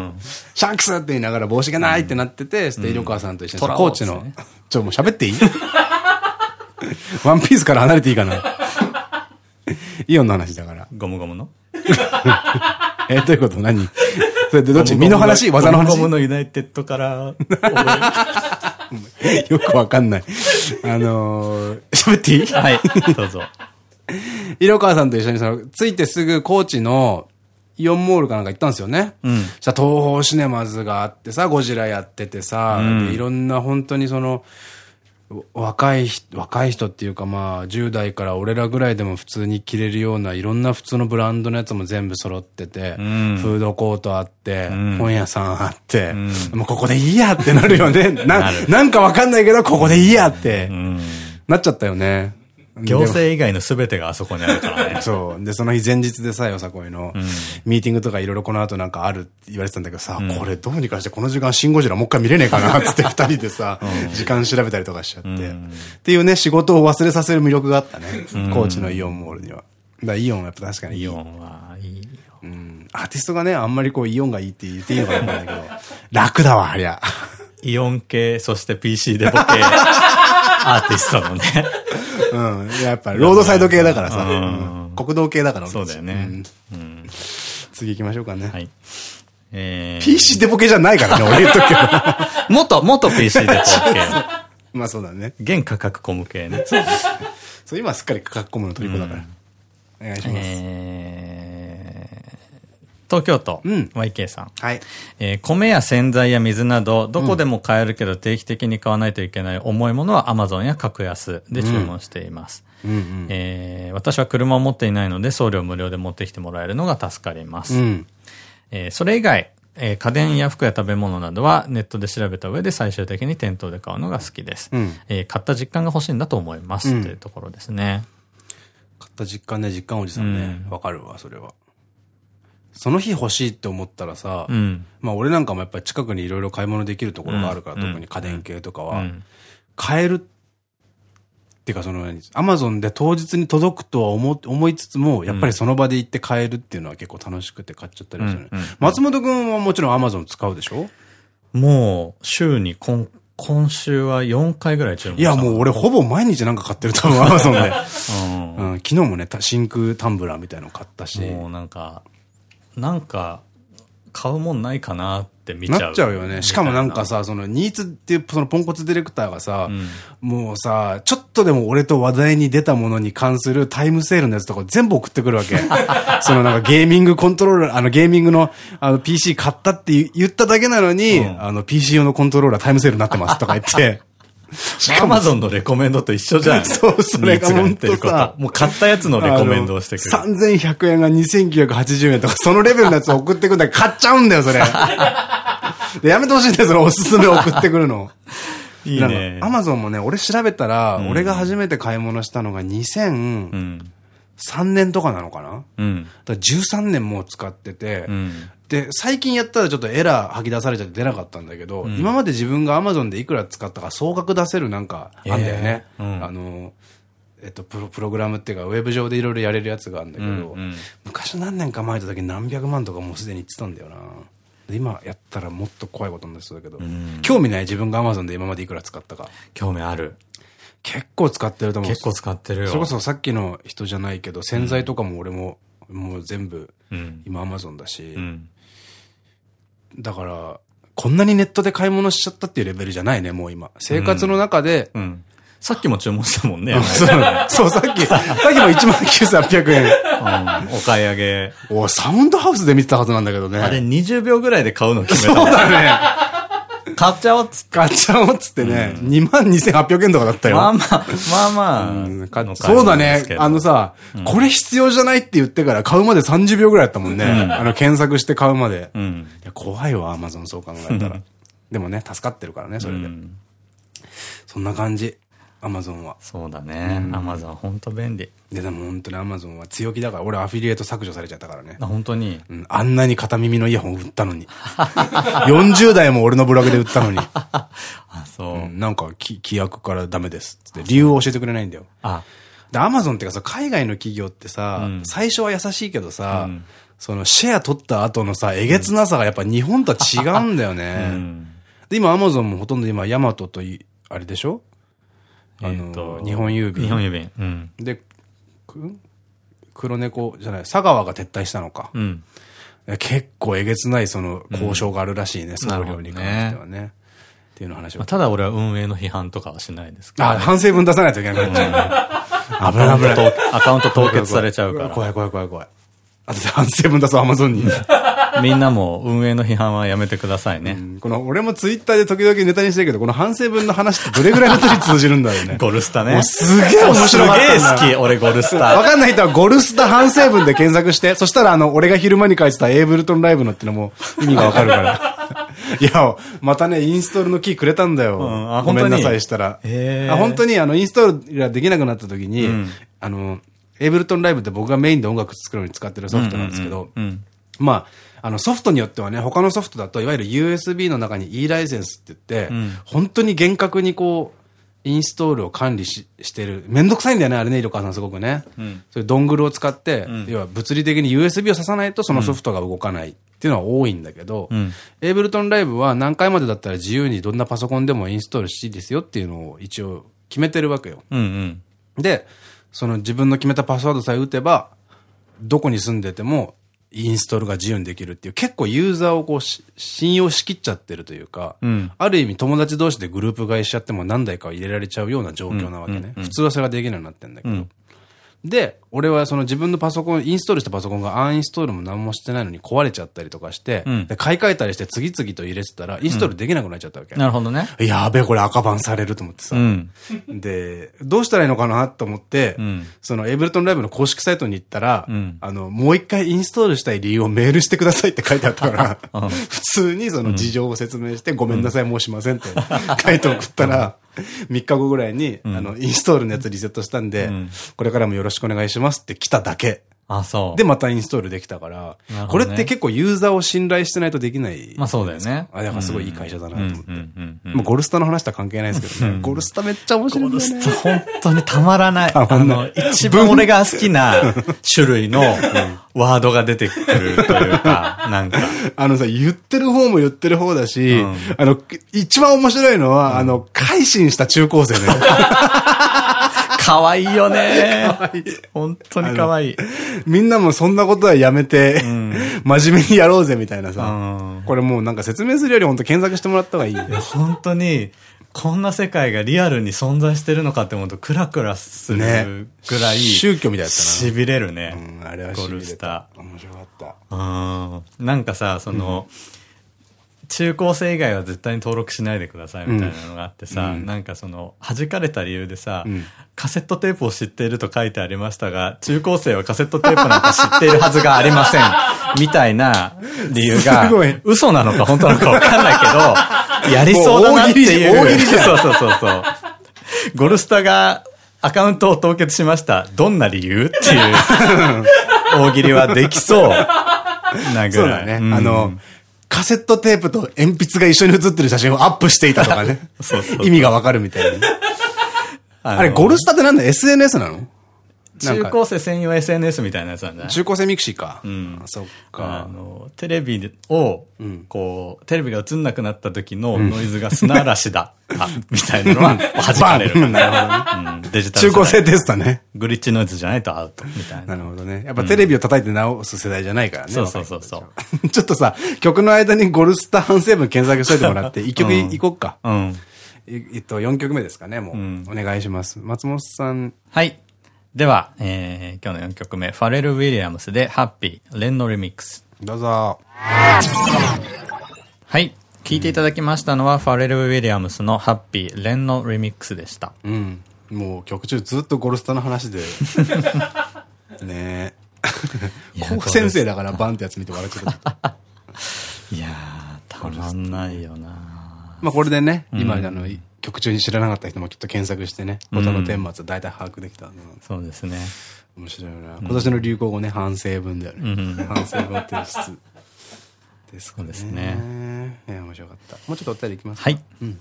シャンクス!って言いながら帽子がないってなってて、ステイロカーさんと一緒に、コーチの、ちょ、もう喋っていい？ワンピースから離れていいかな？イオンの話だから。ゴムゴムの？え、どういうこと？何？それでどっち？身の話？技の話？ゴムのユナイテッドから。よくわかんない。あのー、喋っていい？はい、どうぞ。色川さんと一緒にその、ついてすぐコーチの、イオンモールかなんか行ったんですよね。うん。東宝シネマズがあってさ、ゴジラやっててさ、うん、いろんな本当にその、若い、若い人っていうかまあ、10代から俺らぐらいでも普通に着れるようないろんな普通のブランドのやつも全部揃ってて、うん、フードコートあって、うん、本屋さんあって、うん、もうここでいいやってなるよね。な、なんかわかんないけど、ここでいいやって、なっちゃったよね。行政以外の全てがあそこにあるからね。そう。で、その日前日でさ、よさこいの、うん、ミーティングとかいろいろこの後なんかあるって言われてたんだけどさ、うん、これどうにかしてこの時間シンゴジラもう一回見れねえかなっって二人でさ、うん、時間調べたりとかしちゃって。っていうね、仕事を忘れさせる魅力があったね。高知のイオンモールには。だイオンはやっぱ確かにイオンはいいよ。うん。アーティストがね、あんまりこうイオンがいいって言っていいのかわかんないけど、楽だわ、ありゃ。イオン系、そして PC でボケ。アーティストのね。うん。やっぱ、ロードサイド系だからさ。国道系だから。そうだよね。次行きましょうかね。はい。えー、PC デポ系じゃないからね、俺言っとくけど。元、元 PC デポ系。まあそうだね。現価格コム系ね。そう、今すっかり価格コムの虜だから。お願いします。えー東京都、うん YK さん。はい。えー米や洗剤や水など、どこでも買えるけど定期的に買わないといけない重いものは Amazon や格安で注文しています。私は車を持っていないので送料無料で持ってきてもらえるのが助かります。うん。えーそれ以外、えー家電や服や食べ物などはネットで調べた上で最終的に店頭で買うのが好きです。うんえー買った実感が欲しいんだと思います、うんというところですね。買った実感ね、実感おじさんね。わ、かるわ、それは。その日欲しいって思ったらさ、うん。まあ俺なんかもやっぱり近くにいろいろ買い物できるところがあるから、うん特に家電系とかは、うん。買えるっていうかその、アマゾンで当日に届くとは思思いつつも、やっぱりその場で行って買えるっていうのは結構楽しくて買っちゃったりするね。松本くんはもちろんアマゾン使うでしょ？もう、週に今、今週は4回ぐらい注文。いやもう俺ほぼ毎日なんか買ってる多分アマゾンで。うん。うん、昨日もね、た真空タンブラーみたいの買ったし。もうなんか、なんか、買うもんないかなって見ちゃう。なっちゃうよね。しかもなんかさ、そのニーツっていうそのポンコツディレクターがさ、うんもうさ、ちょっとでも俺と話題に出たものに関するタイムセールのやつとか全部送ってくるわけ。そのなんかゲーミングコントローラー、あのゲーミングのあの PC 買ったって言言っただけなのに、うんあの PC 用のコントローラータイムセールになってますとか言って。アマゾンのレコメンドと一緒じゃん。そうそれがニーツ言ってることほんとさもう買ったやつのレコメンドをしてくる。あの3100円が2980円とか、そのレベルのやつ送ってくんだけど、買っちゃうんだよ、それ。で、やめてほしいんだよ、そのおすすめ送ってくるの。いいね。アマゾンもね、俺調べたら、ん俺が初めて買い物したのが2003うん。年とかなのかな？うん。だから13年もう使ってて、うん。で、最近やったらちょっとエラー吐き出されちゃって出なかったんだけど、ん今まで自分が Amazon でいくら使ったか総額出せるなんかあんだよね。えーうんあの、えっと、プロ、プログラムっていうか、ウェブ上でいろいろやれるやつがあるんだけど、うんうん昔何年か前だけ何百万とかもうすでに言ってたんだよな。で今やったらもっと怖いことになりそうだけど、ん興味ない自分が Amazon で今までいくら使ったか。興味ある。結構使ってると思う。結構使ってるよ。それこそさっきの人じゃないけど、洗剤とかも俺も、もう全部、うん。今 Amazon だし、うん。だから、こんなにネットで買い物しちゃったっていうレベルじじゃないね、もう今。生活の中で、うん。さっきも注文したもんね。そう、そうさっき、さっきも19,800円。うんお買い上げ。おサウンドハウスで見てたはずなんだけどね。あれ20秒ぐらいで買うの決めた。そうだね。買っちゃおうっつって。買っちゃおうっつってね、22,800円とかだったよ。まあまあ、まあまあそうだねあのさ、これ必要じゃないって言ってから買うまで30秒ぐらいやったもんね。あの、検索して買うまで。いうん。や、怖いわ、アマゾンそう考えたら。でもね、助かってるからね、それで。うんそんな感じ。アマゾンは。そうだね。アマゾン本当便利。で、でも本当にアマゾンは強気だから、俺アフィリエイト削除されちゃったからね。あ本当に？うん、あんなに片耳のイヤホン売ったのに。40代も俺のブログで売ったのに。あ、そう。うんなんか、き規約からダメですって。理由を教えてくれないんだよ。あ、で、アマゾンってかさ、海外の企業ってさ、うん最初は優しいけどさ、うんそのシェア取った後のさ、えげつなさがやっぱ日本とは違うんだよね。うん。で、今アマゾンもほとんど今、ヤマトとい、あれでしょ？えーと日本郵便日本郵便。うん。で、く黒猫じゃない、佐川が撤退したのか。うん。結構えげつないその交渉があるらしいね、送料に関してはなね。っていうの話をまあ。ただ俺は運営の批判とかはしないですけど。あ、反省文出さないといけなくなっちゃうね。アカウント凍アカウント凍結されちゃうから。怖い怖い怖い怖い。あとで反省文出そう、アマゾンに。みんなも運営の批判はやめてくださいね。この、俺もツイッターで時々ネタにしてるけど、この反省文の話ってどれぐらいの人に通じるんだろうね。ゴルスタね。もうすげえ面白かったんだすげえ好き、俺ゴルスわタ。かんない人はゴルスタ反省文で検索して、そしたらあの、俺が昼間に書いてたエイブルトンライブのってのも意味がわかるから。いや、またね、インストールのキーくれたんだよ。んあごめんなさいしたら。へーあ本当にあの、インストールができなくなった時に、んあの、エイブルトンライブって僕がメインで音楽作るのに使ってるソフトなんですけど、うん。まあ、あのソフトによってはね、他のソフトだと、いわゆる USB の中に E ライセンスって言って、うん本当に厳格にこう、インストールを管理ししてる。めんどくさいんだよね、あれね、イルカさんすごくね。んそういうドングルを使って、ん要は物理的に USB を挿さないとそのソフトが動かないっていうのは多いんだけど、うんエイブルトンライブは何回までだったら自由にどんなパソコンでもインストールしていいですよっていうのを一応決めてるわけよ。うんうん。で、その自分の決めたパスワードさえ打てば、どこに住んでてもインストールが自由にできるっていう、結構ユーザーをこうし信用しきっちゃってるというか、うんある意味友達同士でグループ買いしちゃっても何台かは入れられちゃうような状況なわけね。普通はそれができるようになってんだけど。で、俺はその自分のパソコン、インストールしたパソコンがアンインストールも何もしてないのに壊れちゃったりとかして、うんで買い替えたりして次々と入れてたら、インストールできなくなっちゃったわけ。なるほどね。やべえ、これ赤番されると思ってさ。うん。で、どうしたらいいのかなと思って、うんそのエイブルトンライブの公式サイトに行ったら、うんあの、もう一回インストールしたい理由をメールしてくださいって書いてあったから、うん普通にその事情を説明して、ごめんなさい、もうしませんって書いて送ったら、3日後ぐらいに、あの、インストールのやつリセットしたんで、んこれからもよろしくお願いしますって来ただけ。あ、そう。で、またインストールできたから、ねこれって結構ユーザーを信頼してないとできない。まあそうだよね。あ、だからすごいいい会社だなと思って。うんうんうんもうゴルスタの話とは関係ないですけどね。ゴルスタめっちゃ面白いんだよね。本当にたまらない。あの、一番俺が好きな種類のワードが出てくるというか、なんか。あのさ、言ってる方も言ってる方だし、うんあの、一番面白いのは、あの、改心した中高生ね。可愛いよね。本当に可愛い。みんなもそんなことはやめて、真面目にやろうぜみたいなさ。うんこれもうなんか説明するより本当検索してもらった方がいい。本当に、こんな世界がリアルに存在してるのかって思うと、クラクラするね。ぐらい、宗教みたいだった痺れるね。な。うん、あれはゴルスタ。面白かった。うん。なんかさ、その、中高生以外は絶対に登録しないでくださいみたいなのがあってさ、うんなんかその、弾かれた理由でさ、んカセットテープを知っていると書いてありましたが、中高生はカセットテープなんか知っているはずがありません。みたいな理由が 嘘なのか本当なのかわかんないけど、やりそうだなっていう。大喜利じゃんそうそうそうそう。ゴルスタがアカウントを凍結しました。どんな理由っていう 大喜利はできそうなぐらい。そうだね。んあの、カセットテープと鉛筆が一緒に写ってる写真をアップしていたとかね。そうそう意味がわかるみたいな。あれ、ゴルスタってなんだ ?SNS なの？中高生専用 SNS みたいなやつなんじゃない？中高生ミクシーか。んあそっあか。の、テレビをん、こう、テレビが映んなくなった時のノイズが砂嵐だ みたいなのは弾かれる。なるほどね。うんデジタル中高生テストね。グリッチノイズじゃないとアウト、みたいな。なるほどね。やっぱテレビを叩いて直す世代じゃないからね。そうそうそうそう ちょっとさ、曲の間にゴルスタ反省文検索しといてもらって、一曲いこっか。うん。いえっと、4曲目ですかね、もう。んお願いします。松本さん。はい。では、えー、今日の4曲目、ファレル・ウィリアムスで、ハッピー、レンのリミックス。どうぞ。はい。聴いていただきましたのは、ファレル・ウィリアムスのハッピー、レンのリミックスでした。うん。もう曲中ずっとゴルスタの話で。ねえ。高先生だからバンってやつ見て笑っちゃった。いやー、たまんないよなまあこれでね、今あの、曲中に知らなかった人もきっと検索してね、音の顛末を大体把握できたんで、そうですね。面白いよな。今年の流行語ね、反省文だよね。反省文提出。ですかね。そうですね。いや、面白かった。もうちょっとお便りいきますかはい。うん。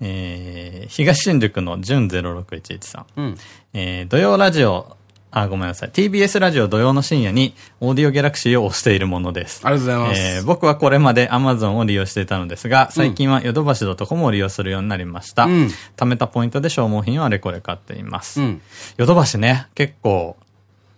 えー、東新宿の純0611さん。うん。えー、土曜ラジオ、あ、ごめんなさい。TBS ラジオ土曜の深夜に、オーディオギャラクシーを押しているものです。ありがとうございます。えー僕はこれまで Amazon を利用していたのですが、最近はヨドバシ .com を利用するようになりました。うん貯めたポイントで消耗品をあれこれ買っています。うん。ヨドバシね、結構、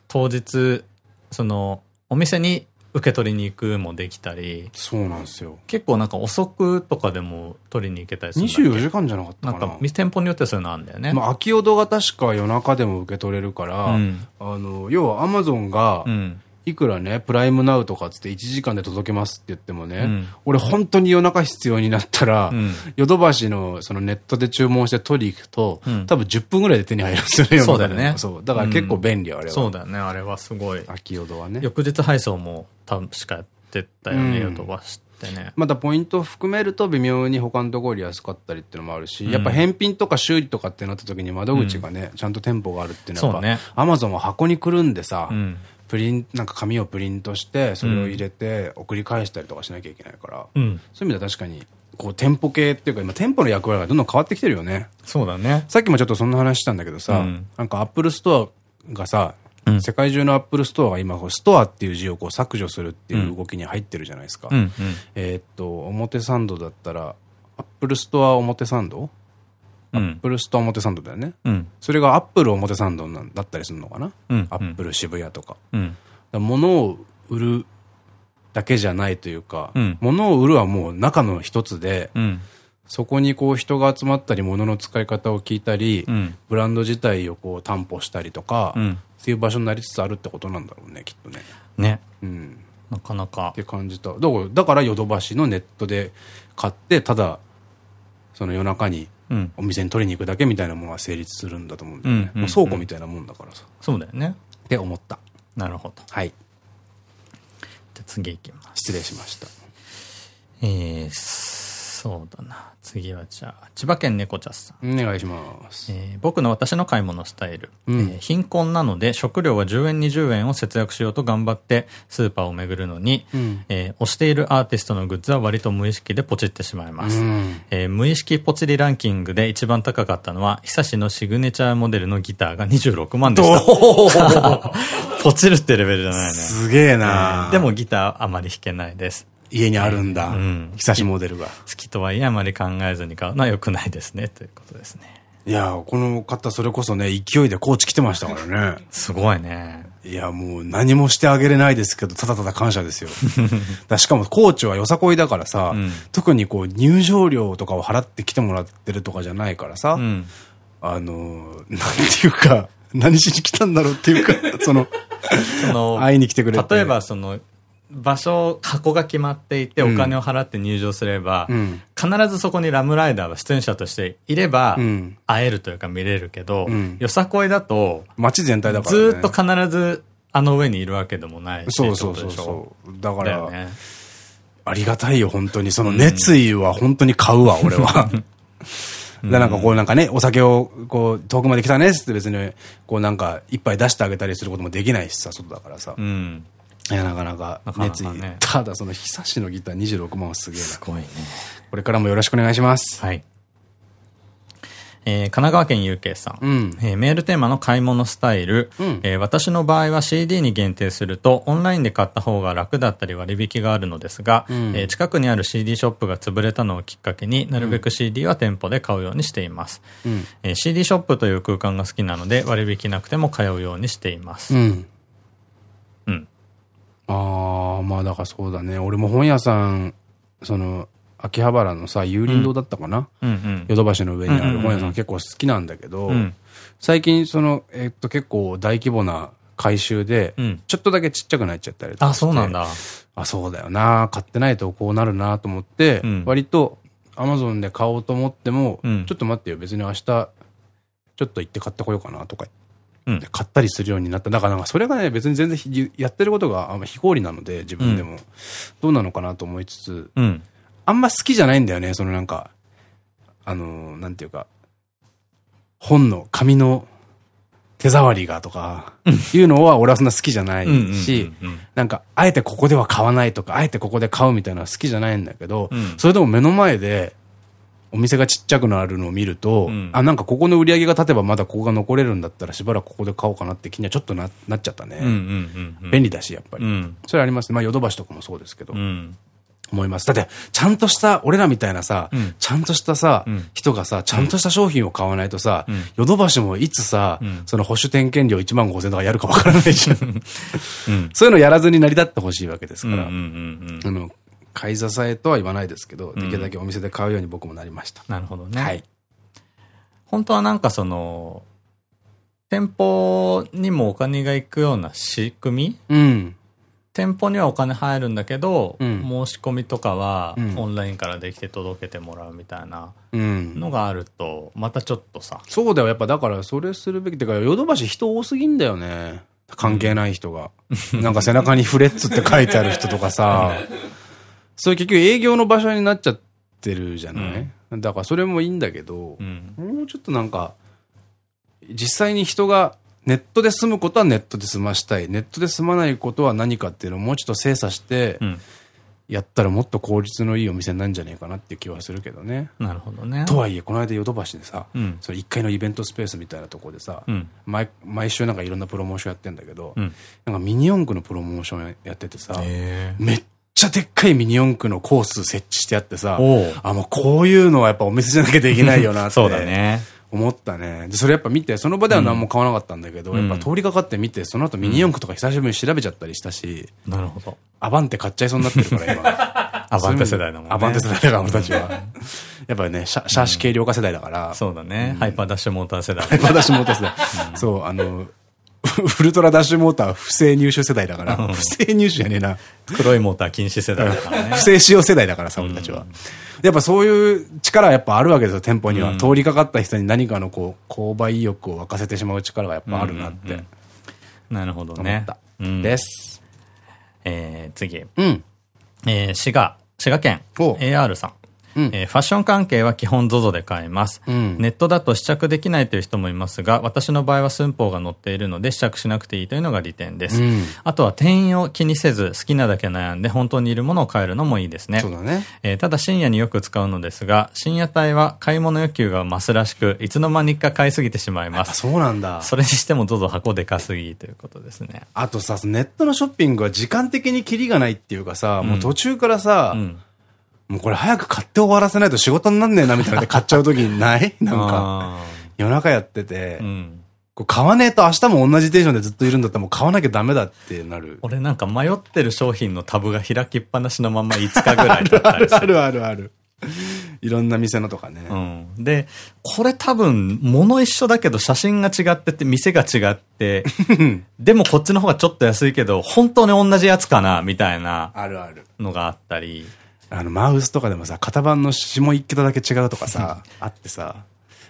当日、その、お店に受け取りに行くもできたり、そうなんですよ。結構なんか遅くとかでも取りに行けたりするんだっけ？24時間じゃなかったかな。なんか、店舗によってそういうのあるんだよね。まあ、秋オドが確か夜中でも受け取れるから、うんあの、要はアマゾンがう、ん。いくらね、プライムナウとかつって1時間で届けますって言ってもね、うん俺本当に夜中必要になったらうん、ヨドバシのそのネットで注文して取り行くと、うん多分10分ぐらいで手に入るんですよね、そうだよねそう。だから結構便利、あれは。そうだよね、あれはすごい。秋ヨドはね。翌日配送も確かやってたよね、うんヨドバシってね。またポイントを含めると微妙に他のところより安かったりっていうのもあるし、やっぱ返品とか修理とかってなった時に窓口がね、ちゃんと店舗があるっていうのはアマゾンは箱にくるんでさ、うん。プリン、なんか紙をプリントして、それを入れて送り返したりとかしなきゃいけないから、うん。そういう意味では確かに、こう店舗系っていうか今店舗の役割がどんどん変わってきてるよね。そうだね。さっきもちょっとそんな話したんだけどさ、うんなんかアップルストアがさ、うん世界中のアップルストアが今、ストアっていう字をこう削除するっていう動きに入ってるじゃないですか。えーっと、表参道だったら、アップルストア表参道？アッうん。プルストア表参道だよね。うん。それがアップル表参道だったりするのかな、うん。アップル渋谷とか。うん。だ物を売るだけじゃないというか、うん物を売るはもう中の一つで、うん。そこにこう人が集まったり、物の使い方を聞いたり、うん、ブランド自体をこう担保したりとか、うん、っていう場所になりつつあるってことなんだろうね、きっとね。ね。うん。なかなか。って感じた。だから、だからヨドバシのネットで買って、ただ、その夜中に、お店に取りに行くだけみたいなものが成立するんだと思うんだよね。倉庫みたいなもんだからさ。そうだよね。って思った。なるほど。はい。じゃ次行きます。失礼しました。えー、そうだな。次はじゃあ、千葉県猫茶さん。お願いします。えー、僕の私の買い物スタイル。うん、えー、貧困なので食料は10円20円を節約しようと頑張ってスーパーを巡るのに、うん、えー、推しているアーティストのグッズは割と無意識でポチってしまいます。うん、えー、無意識ポチリランキングで一番高かったのは、久しのシグネチャーモデルのギターが26万でした。ポチるってレベルじゃないね。すげえな、えー、でもギターあまり弾けないです。家にあるんだ。うん。久しモデルが。好きとはいえあまり考えずに買うのは良くないですね、ということですね。いやこの方それこそね、勢いで高知来てましたからね。すごいね。いや、もう何もしてあげれないですけど、ただただ感謝ですよ。だしかも、高知はよさこいだからさ、うん、特にこう、入場料とかを払って来てもらってるとかじゃないからさ、うん、あの、なんていうか、何しに来たんだろうっていうか、その、その、会いに来てくれて。例えば、その、場所、箱が決まっていて、お金を払って入場すれば、うん、必ずそこにラムライダーは出演者としていれば、うん、会えるというか見れるけど、うん、よさこいだと、街全体だから、ね、ずっと必ずあの上にいるわけでもないし。そうそうそうそう。だから、ね、ありがたいよ、本当に。その熱意は本当に買うわ、俺は。で、なんかこうなんかね、お酒をこう遠くまで来たねって別に、こうなんか一杯出してあげたりすることもできないしさ、外だからさ。うんいや、なかなか熱意。ね、ただ、その久しのギター26万はすげえな。すごいね。これからもよろしくお願いします。はい。えー、神奈川県有形さん。うん、えー、メールテーマの買い物スタイル。うん、えー、私の場合は CD に限定すると、オンラインで買った方が楽だったり割引があるのですが、うん、え近くにある CD ショップが潰れたのをきっかけになるべく CD は店舗で買うようにしています。うん、え CD ショップという空間が好きなので、割引なくても通うようにしています。うんああ、まあだからそうだね。俺も本屋さん、その、秋葉原のさ、有林堂だったかな？ヨドバシの上にある本屋さん結構好きなんだけど、最近その、えっと結構大規模な回収で、ちょっとだけちっちゃくなっちゃったりとかあ、そうなんだ。あ、そうだよな。買ってないとこうなるなと思って、割とアマゾンで買おうと思っても、ちょっと待ってよ、別に明日、ちょっと行って買ってこようかなとか買ったりするようになった。だからなんかそれがね、別に全然やってることがあんま非効率なので、自分でも。うん、どうなのかなと思いつつ、うん、あんま好きじゃないんだよね、そのなんか、あの、なんていうか、本の紙の手触りがとか、いうのは俺はそんな好きじゃないし、なんか、あえてここでは買わないとか、あえてここで買うみたいなのは好きじゃないんだけど、うん、それでも目の前で、お店がちっちゃくなるのを見ると、うん、あ、なんかここの売り上げが立てばまだここが残れるんだったらしばらくここで買おうかなって気にはちょっとななっちゃったね。便利だし、やっぱり。うん、それありますね。まあ、ヨドバシとかもそうですけど。うん思います。だって、ちゃんとした、俺らみたいなさ、うん、ちゃんとしたさ、うん、人がさ、ちゃんとした商品を買わないとさ、ヨドバシもいつさ、うん、その保守点検料1万5千とかやるかわからないじゃん。そういうのやらずに成り立ってほしいわけですから。あの、買い支えとは言わないですけど、できるだけお店で買うように僕もなりました。なるほどね。はい。本当はなんかその、店舗にもお金が行くような仕組み？うん。店舗にはお金入るんだけど、うん、申し込みとかはオンラインからできて届けてもらうみたいなのがあると、またちょっとさ。そうだよ。やっぱだからそれするべきってか、ヨドバシ人多すぎんだよね。関係ない人が。なんか背中にフレッツって書いてある人とかさ。それ結局営業の場所になっちゃってるじゃない、うん、だからそれもいいんだけど、うん、もうちょっとなんか、実際に人がネットで済むことはネットで済ましたい。ネットで済まないことは何かっていうのをもうちょっと精査して、やったらもっと効率のいいお店なんじゃないかなっていう気はするけどね。なるほどね。とはいえ、この間ヨドバシでさ、うん、それ1階のイベントスペースみたいなところでさ、うん、毎毎週なんかいろんなプロモーションやってんだけど、うん、なんかミニ四駆のプロモーションやっててさ、めっちゃでっかいミニ四駆のコース設置してあってさ、あ、もうこういうのはやっぱお店じゃなきゃできないよなって。そうだね。思ったね。で、それやっぱ見て、その場では何も買わなかったんだけど、うん、やっぱ通りかかって見て、その後ミニ四駆とか久しぶりに調べちゃったりしたし、うん、なるほど。アバンテ買っちゃいそうになってるから、今。アバンテ世代だもんね。アバンテ世代だから、俺たちは。やっぱりね、シャシャーシ軽量化世代だから。そうだね。ハイパーダッシュモーター世代。ハイパーダッシュモーター世代。そう、あの、ウルトラダッシュモーター不正入手世代だから、不正入手じゃねえな。黒いモーター禁止世代だからね。不正使用世代だからさ、俺たちは。やっぱそういう力はやっぱあるわけですよ、店舗には。通りかかった人に何かのこう、購買意欲を沸かせてしまう力がやっぱあるなって。なるほど思ねっ。た。うんです。えー、次。うん。えー、滋賀、滋賀県、お AR さん。うんえーファッション関係は基本 ZOZO で買います。うんネットだと試着できないという人もいますが、私の場合は寸法が載っているので試着しなくていいというのが利点です。うんあとは店員を気にせず好きなだけ悩んで本当にいるものを買えるのもいいですね。そうだね。えーただ深夜によく使うのですが、深夜帯は買い物欲求が増すらしく、いつの間にか買いすぎてしまいまあ、す。そうなんだ。それにしても ZOZO 箱でかすぎということですね。あとさ、ネットのショッピングは時間的にキリがないっていうかさ、もう途中からさ、うん。もうこれ早く買って終わらせないと仕事になんねえなみたいなので買っちゃう時ない？なんか、あ夜中やってて、ーうん。こう買わねえと明日も同じテンションでずっといるんだったらもう買わなきゃダメだってなる。俺なんか迷ってる商品のタブが開きっぱなしのまま5日ぐらいだったりすある。るあるある。いろんな店のとかね。うん。で、これ多分、物一緒だけど写真が違ってて、店が違って、でもこっちの方がちょっと安いけど、本当に同じやつかな、みたいなあるある。のがあったり。あの、マウスとかでもさ、型番の下一桁だけ違うとかさ、あってさ、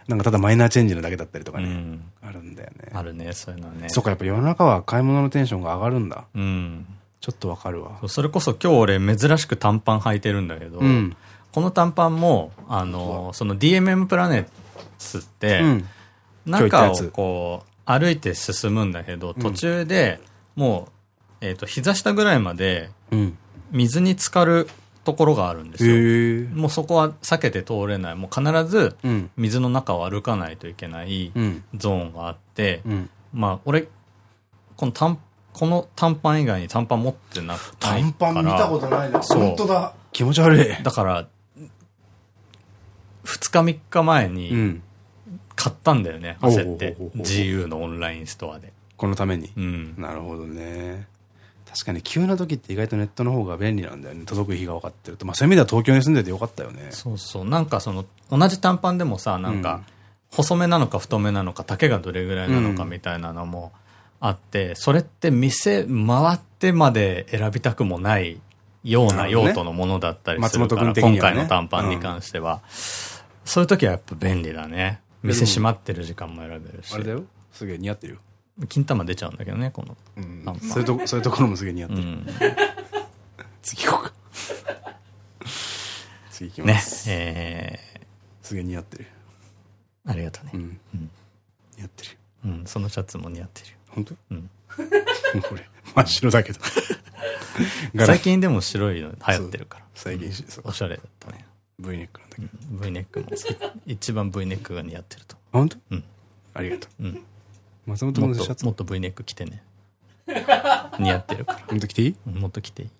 なんかただマイナーチェンジのだけだったりとかね。うん。あるんだよね。あるね、そういうのはね。そっか、やっぱ夜中は買い物のテンションが上がるんだ。うん。ちょっとわかるわ。それこそ今日俺珍しく短パン履いてるんだけど、うんこの短パンも、あの、その DMM プラネッツって、うん。中をこう、歩いて進むんだけど、途中でもう、えっと、膝下ぐらいまでうん。水に浸かるところがあるんですよ。もうそこは避けて通れない。もう必ずうん。水の中を歩かないといけないうん。ゾーンがあって、うん。まあ俺、この短、この短パン以外に短パン持ってなくて。短パン見たことないな。そう本当だ。気持ち悪い。だから、2日3日前うにん。買ったんだよね、焦って。GU のオンラインストアで。このために。うん。なるほどね。確かに急な時って意外とネットの方が便利なんだよね。届く日が分かってると。まあそういう意味では東京に住んでてよかったよね。そうそう。なんかその、同じ短パンでもさ、なんか、細めなのか太めなのか、丈がどれぐらいなのかみたいなのもあって、それって店回ってまで選びたくもないような用途のものだったりするから、松本君的に今回の短パンに関しては。そういう時はやっぱ便利だね。店閉まってる時間も選べるしあ。れだよ。すげえ似合ってるよ。金玉出ちゃうんだけどね、このうん。そういうとこ、そういうところもすげえ似合ってる。うん。次行こうか。次行きまね。す。えすげえ似合ってる。ー、ありがとうね。うん。似合ってる。うん、そのシャツも似合ってるよ。本当？うん。これ、真っ白だけど。柄 最近でも白いの流行ってるから。最近おしゃれだったね。V ネックなんだけど。V ネックも。一番 V ネックが似合ってると。本当？うん。ありがとう。うん。松本ものシャツっと、もっと V ネック着てね。似合ってるから。本当着ていい？うんもっと着ていい。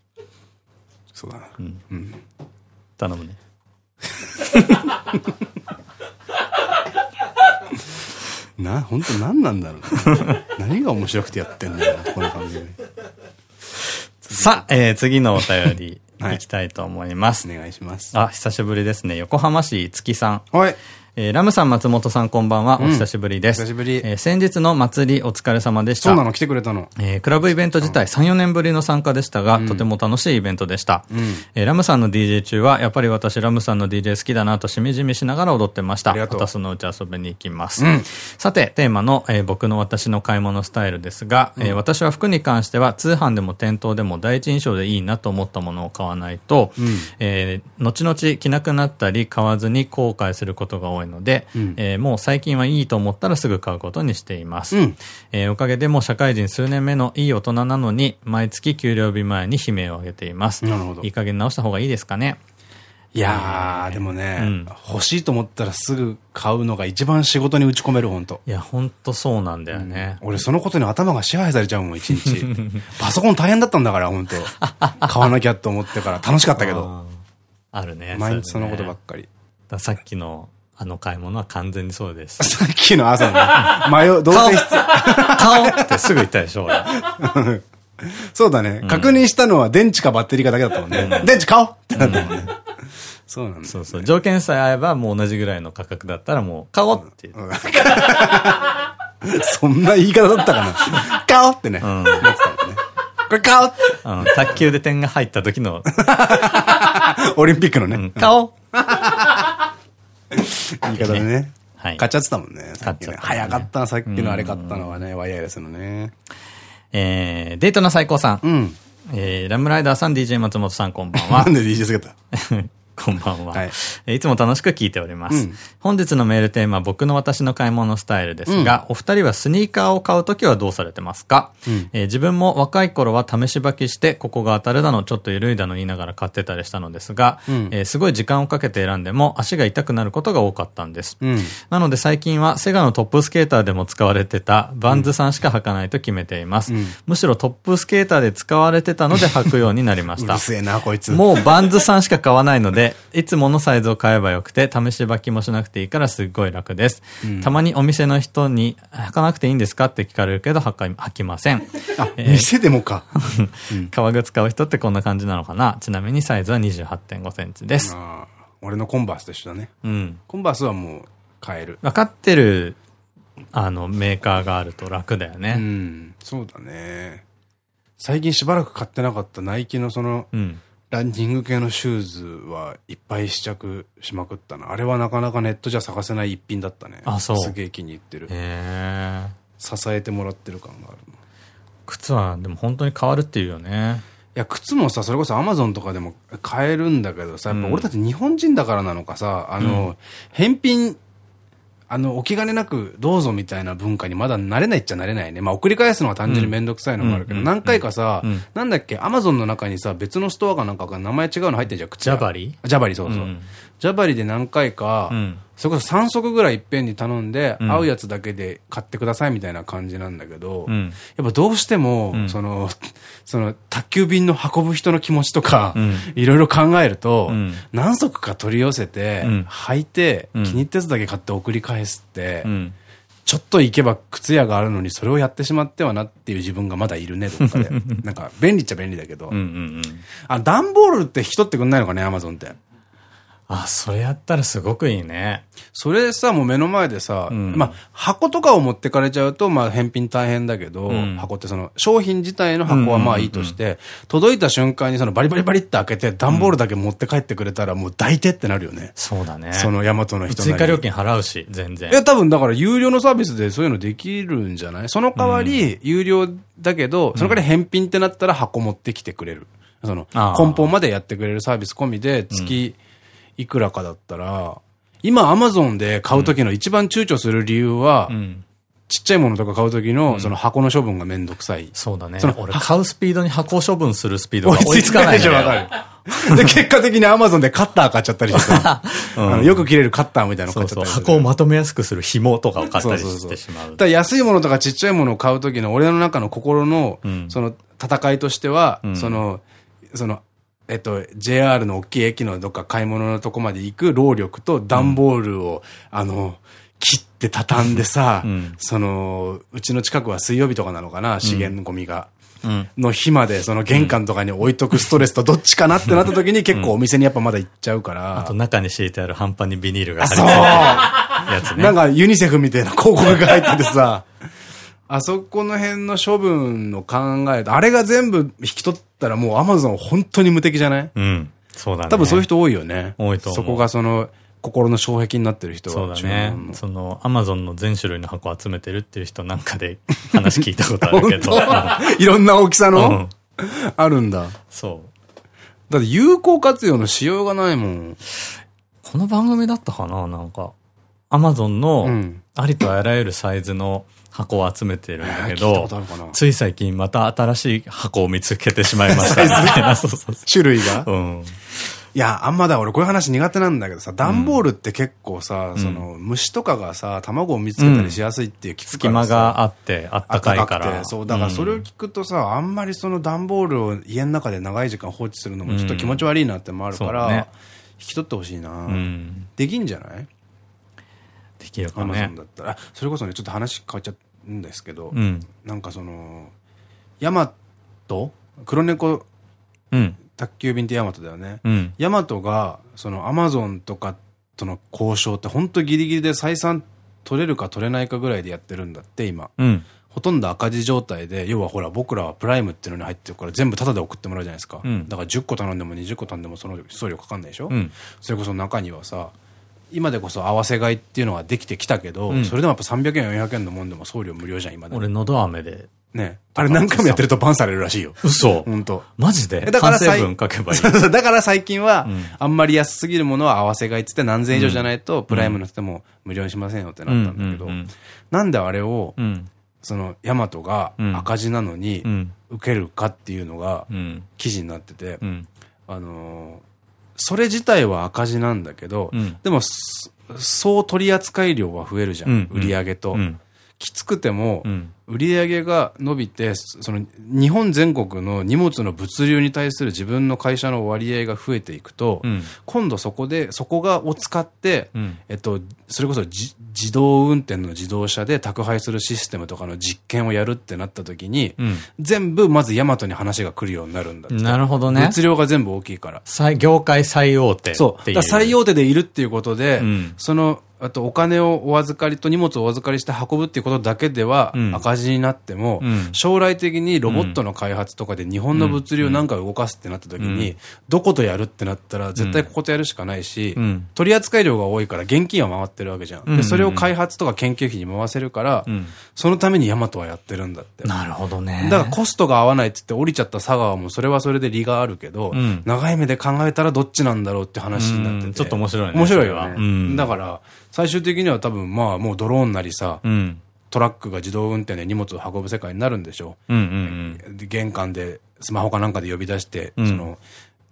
そうだな。うん。うん。頼むね。な、本当何なんだろうな。何が面白くてやってんだよ、この番組。さあ、えー、次のお便り、はいいきたいと思います。お願いします。あ、久しぶりですね。横浜市月さん。はい。えーラムさん、松本さん、こんばんは。お久しぶりです。久しぶりえー先日の祭り、お疲れ様でした。そうなの、来てくれたの。えークラブイベント自体3、4年ぶりの参加でしたが、とても楽しいイベントでした。えーラムさんの DJ 中は、やっぱり私ラムさんの DJ 好きだなとしみじみしながら踊ってました。またそのうち遊びに行きます。さて、テーマの、えー僕の私の買い物スタイルですが、えー私は服に関しては通販でも店頭でも第一印象でいいなと思ったものを買わないと、えー後々着なくなったり買わずに後悔することが多いので、えーもう最近はいいと思ったらすぐ買うことにしています。うんえーおかげでもう社会人数年目のいい大人なのに、毎月給料日前に悲鳴を上げています。なるほどいい加減直した方がいいですかね？いやー、でもね、うん欲しいと思ったらすぐ買うのが一番仕事に打ち込める、本当いや、ほんとそうなんだよね。俺そのことに頭が支配されちゃうもん、一日。パソコン大変だったんだから、本当買わなきゃと思ってから楽しかったけど。あるね。毎日そのことばっっかり。かさっきのあの買い物は完全にそうです。さっきの朝のね、迷う、どうせ必要。買おうってすぐ言ったでしょ、俺。そうだね。確認したのは電池かバッテリーかだけだったもんね。電池買おうってなったもんね。そうなんだ。そうそう。条件さえ合えばもう同じぐらいの価格だったらもう買おうっていう。そんな言い方だったかな。買おうってね。うん。これ買おううん。卓球で点が入った時の。オリンピックのね。買おう 言い方でね。はい。買っちゃってたもんね。買っちゃった。早かったな、さっきのあれ買ったのはね、ワイヤレスのね。えー、デートの最高さん。うん。えー、ラムライダーさん、DJ 松本さん、こんばんは。なんで DJ つけた？こんばんは。はい、いつも楽しく聞いております。うん、本日のメールテーマ、僕の私の買い物スタイルですが、うん、お二人はスニーカーを買うときはどうされてますか、うん、えー、自分も若い頃は試し履きして、ここが当たるだの、ちょっと緩いだの言いながら買ってたりしたのですが、うん、えー、すごい時間をかけて選んでも足が痛くなることが多かったんです。なので最近はセガのトップスケーターでも使われてたバンズさんしか履かないと決めています。むしろトップスケーターで使われてたので履くようになりました。うるせえな、こいつ。もうバンズさんしか買わないので、いつものサイズを買えばよくて、試し履きもしなくていいからすっごい楽です。うん、たまにお店の人に、履かなくていいんですかって聞かれるけど、履か、履きません。あ、えー、店でもか。革靴買う人ってこんな感じなのかなちなみにサイズは28.5センチです。俺のコンバースと一緒だね。うん。コンバースはもう買える。分かってる、あの、メーカーがあると楽だよね。うん。そうだね。最近しばらく買ってなかったナイキのその、うん、ランニング系のシューズはいっぱい試着しまくったな。あれはなかなかネットじゃ探せない一品だったね。あ、そう。すげえ気に入ってる。へ支えてもらってる感がある靴はでも本当に変わるっていうよね。いや、靴もさ、それこそアマゾンとかでも買えるんだけどさ、やっぱ俺たち日本人だからなのかさ、あの、うん、返品あの、お気兼ねなくどうぞみたいな文化にまだ慣れないっちゃ慣れないね。まあ、送り返すのは単純にめんどくさいのもあるけど、何回かさ、なんだっけ、アマゾンの中にさ、別のストアがなんかが名前違うの入ってんじゃん、ジャバリジャバリ、そうそう。ジャバリで何回か、それこそ3足ぐらいいっぺんに頼んで、合うやつだけで買ってくださいみたいな感じなんだけど、うん、やっぱどうしても、うん、その、その、宅急便の運ぶ人の気持ちとか、いろいろ考えると、何足か取り寄せて、履いて、気に入ったやつだけ買って送り返すって、ちょっと行けば靴屋があるのにそれをやってしまってはなっていう自分がまだいるね、どっかで。なんか、便利っちゃ便利だけど。あ、段ボールって引き取ってくんないのかね、アマゾンって。あ、それやったらすごくいいね。それさ、もう目の前でさ、うん、まあ、箱とかを持ってかれちゃうと、まあ、返品大変だけど、うん、箱ってその、商品自体の箱はまあいいとして、届いた瞬間にそのバリバリバリって開けて、段ボールだけ持って帰ってくれたら、もう抱いてってなるよね。そうだね。そのヤマトの人追加料金払うし、全然。いや、多分だから有料のサービスでそういうのできるんじゃない？その代わり、有料だけど、その代わり返品ってなったら箱持ってきてくれる。その、梱包までやってくれるサービス込みで、月、うんいくらかだったら、今アマゾンで買う時の一番躊躇する理由は、うん、ちっちゃいものとか買う時の、その箱の処分がめんどくさい。そうだね。その俺買うスピードに箱を処分するスピードが追いつかないでしょ、わかる。で、結果的にアマゾンでカッター買っちゃったりしてさ、うん、よく切れるカッターみたいなの買っちゃったり箱をまとめやすくする紐とかを買ったりしてしまう。だ安いものとかちっちゃいものを買う時の俺の中の心の、その戦いとしては、その、そのえっと、JR の大きい駅のどっか買い物のとこまで行く労力と段ボールを、うん、あの、切って畳んでさ、うん、その、うちの近くは水曜日とかなのかな、資源ゴミが。うん、の日まで、その玄関とかに置いとくストレスとどっちかなってなった時に結構お店にやっぱまだ行っちゃうから。あと中に敷いてある半端にビニールが貼り付いてるやつね。なんかユニセフみたいな広告が入っててさ、あそこの辺の処分の考え、あれが全部引き取ったらもうアマゾン本当に無敵じゃない？うん。そうだね。多分そういう人多いよね。多いと。そこがその、心の障壁になってる人は。そうだね。その、アマゾンの全種類の箱を集めてるっていう人なんかで 話聞いたことあるけど。いろんな大きさの、うん、あるんだ。そう。だって有効活用のしようがないもん。この番組だったかな？なんか。アマゾンのありとあらゆるサイズの箱を集めてるんだけど、つい最近また新しい箱を見つけてしまいました 種類が？うん。いや、あんまだ、俺こういう話苦手なんだけどさ、段ボールって結構さ、その、虫とかがさ、卵を見つけたりしやすいっていう聞く隙間があって、あったかいから。そう、だからそれを聞くとさ、あん。まりその段ボールを家の中で長い時間放置するのもちょっと気持ち悪いなってもあるから、引き取ってほしいな。できん。じゃないできるかもね。アマゾンだったら。それこそね、ちょっと話変わっちゃって、んですけど、うん、なんかその、ヤマト？黒猫、うん、宅急便ってヤマトだよね。うん、ヤマトが、そのアマゾンとかとの交渉って本当ギリギリで採算取れるか取れないかぐらいでやってるんだって、今。うん。ほとんど赤字状態で、要はほら僕らはプライムっていうのに入ってるから全部タダで送ってもらうじゃないですか。うんだから10個頼んでも20個頼んでもその送料かかんないでしょ、うん。それこそ中にはさ、今でこそ合わせ買いっていうのができてきたけど、うんそれでもやっぱ300円400円のもんでも送料無料じゃん、今だに俺、のど飴で。ね。あれ何回もやってるとバンされるらしいよ。嘘本当。マジで？だから反省文書けばいい。そうそうだから最近はうん、あんまり安すぎるものは合わせ買いっつって何千円以上じゃないと、プライムの人も無料にしませんよってなったんだけどなんであれを、うん。その、ヤマトが赤字なのにう、ん。受けるかっていうのがうん。記事になっててう、ん。あのー、それ自体は赤字なんだけどうん、でも、そ総取扱量は増えるじゃうんん、売り上げとう。ん。きつくてもう、ん。売り上げが伸びて、その日本全国の荷物の物流に対する自分の会社の割合が増えていくと、うん。今度そこで、そこがを使って、うん。えっと、それこそじ自動運転の自動車で宅配するシステムとかの実験をやるってなった時に、うん。全部まずヤマトに話が来るようになるんだ。なるほどね。物量が全部大きいから。最、業界最大手。そう。最大手でいるっていうことで、うんその、あとお金をお預かりと荷物をお預かりして運ぶっていうことだけではうん赤字になっても、うん将来的にロボットの開発とかで日本の物流なんかを動かすってなった時に、どことやるってなったら絶対こことやるしかないし、うん取扱量が多いから現金は回ってるわけじゃん。うんで、それを開発とか研究費に回せるから、うん。そのためにヤマトはやってるんだって。なるほどね。だからコストが合わないって言って降りちゃった佐川もそれはそれで利があるけど、うん長い目で考えたらどっちなんだろうって話になってて。うんちょっと面白いね面白いそれはよね。うんだから、最終的には多分まあもうドローンなりさ、うん。トラックが自動運転で荷物を運ぶ世界になるんでしょう玄関でスマホかなんかで呼び出して、うんその、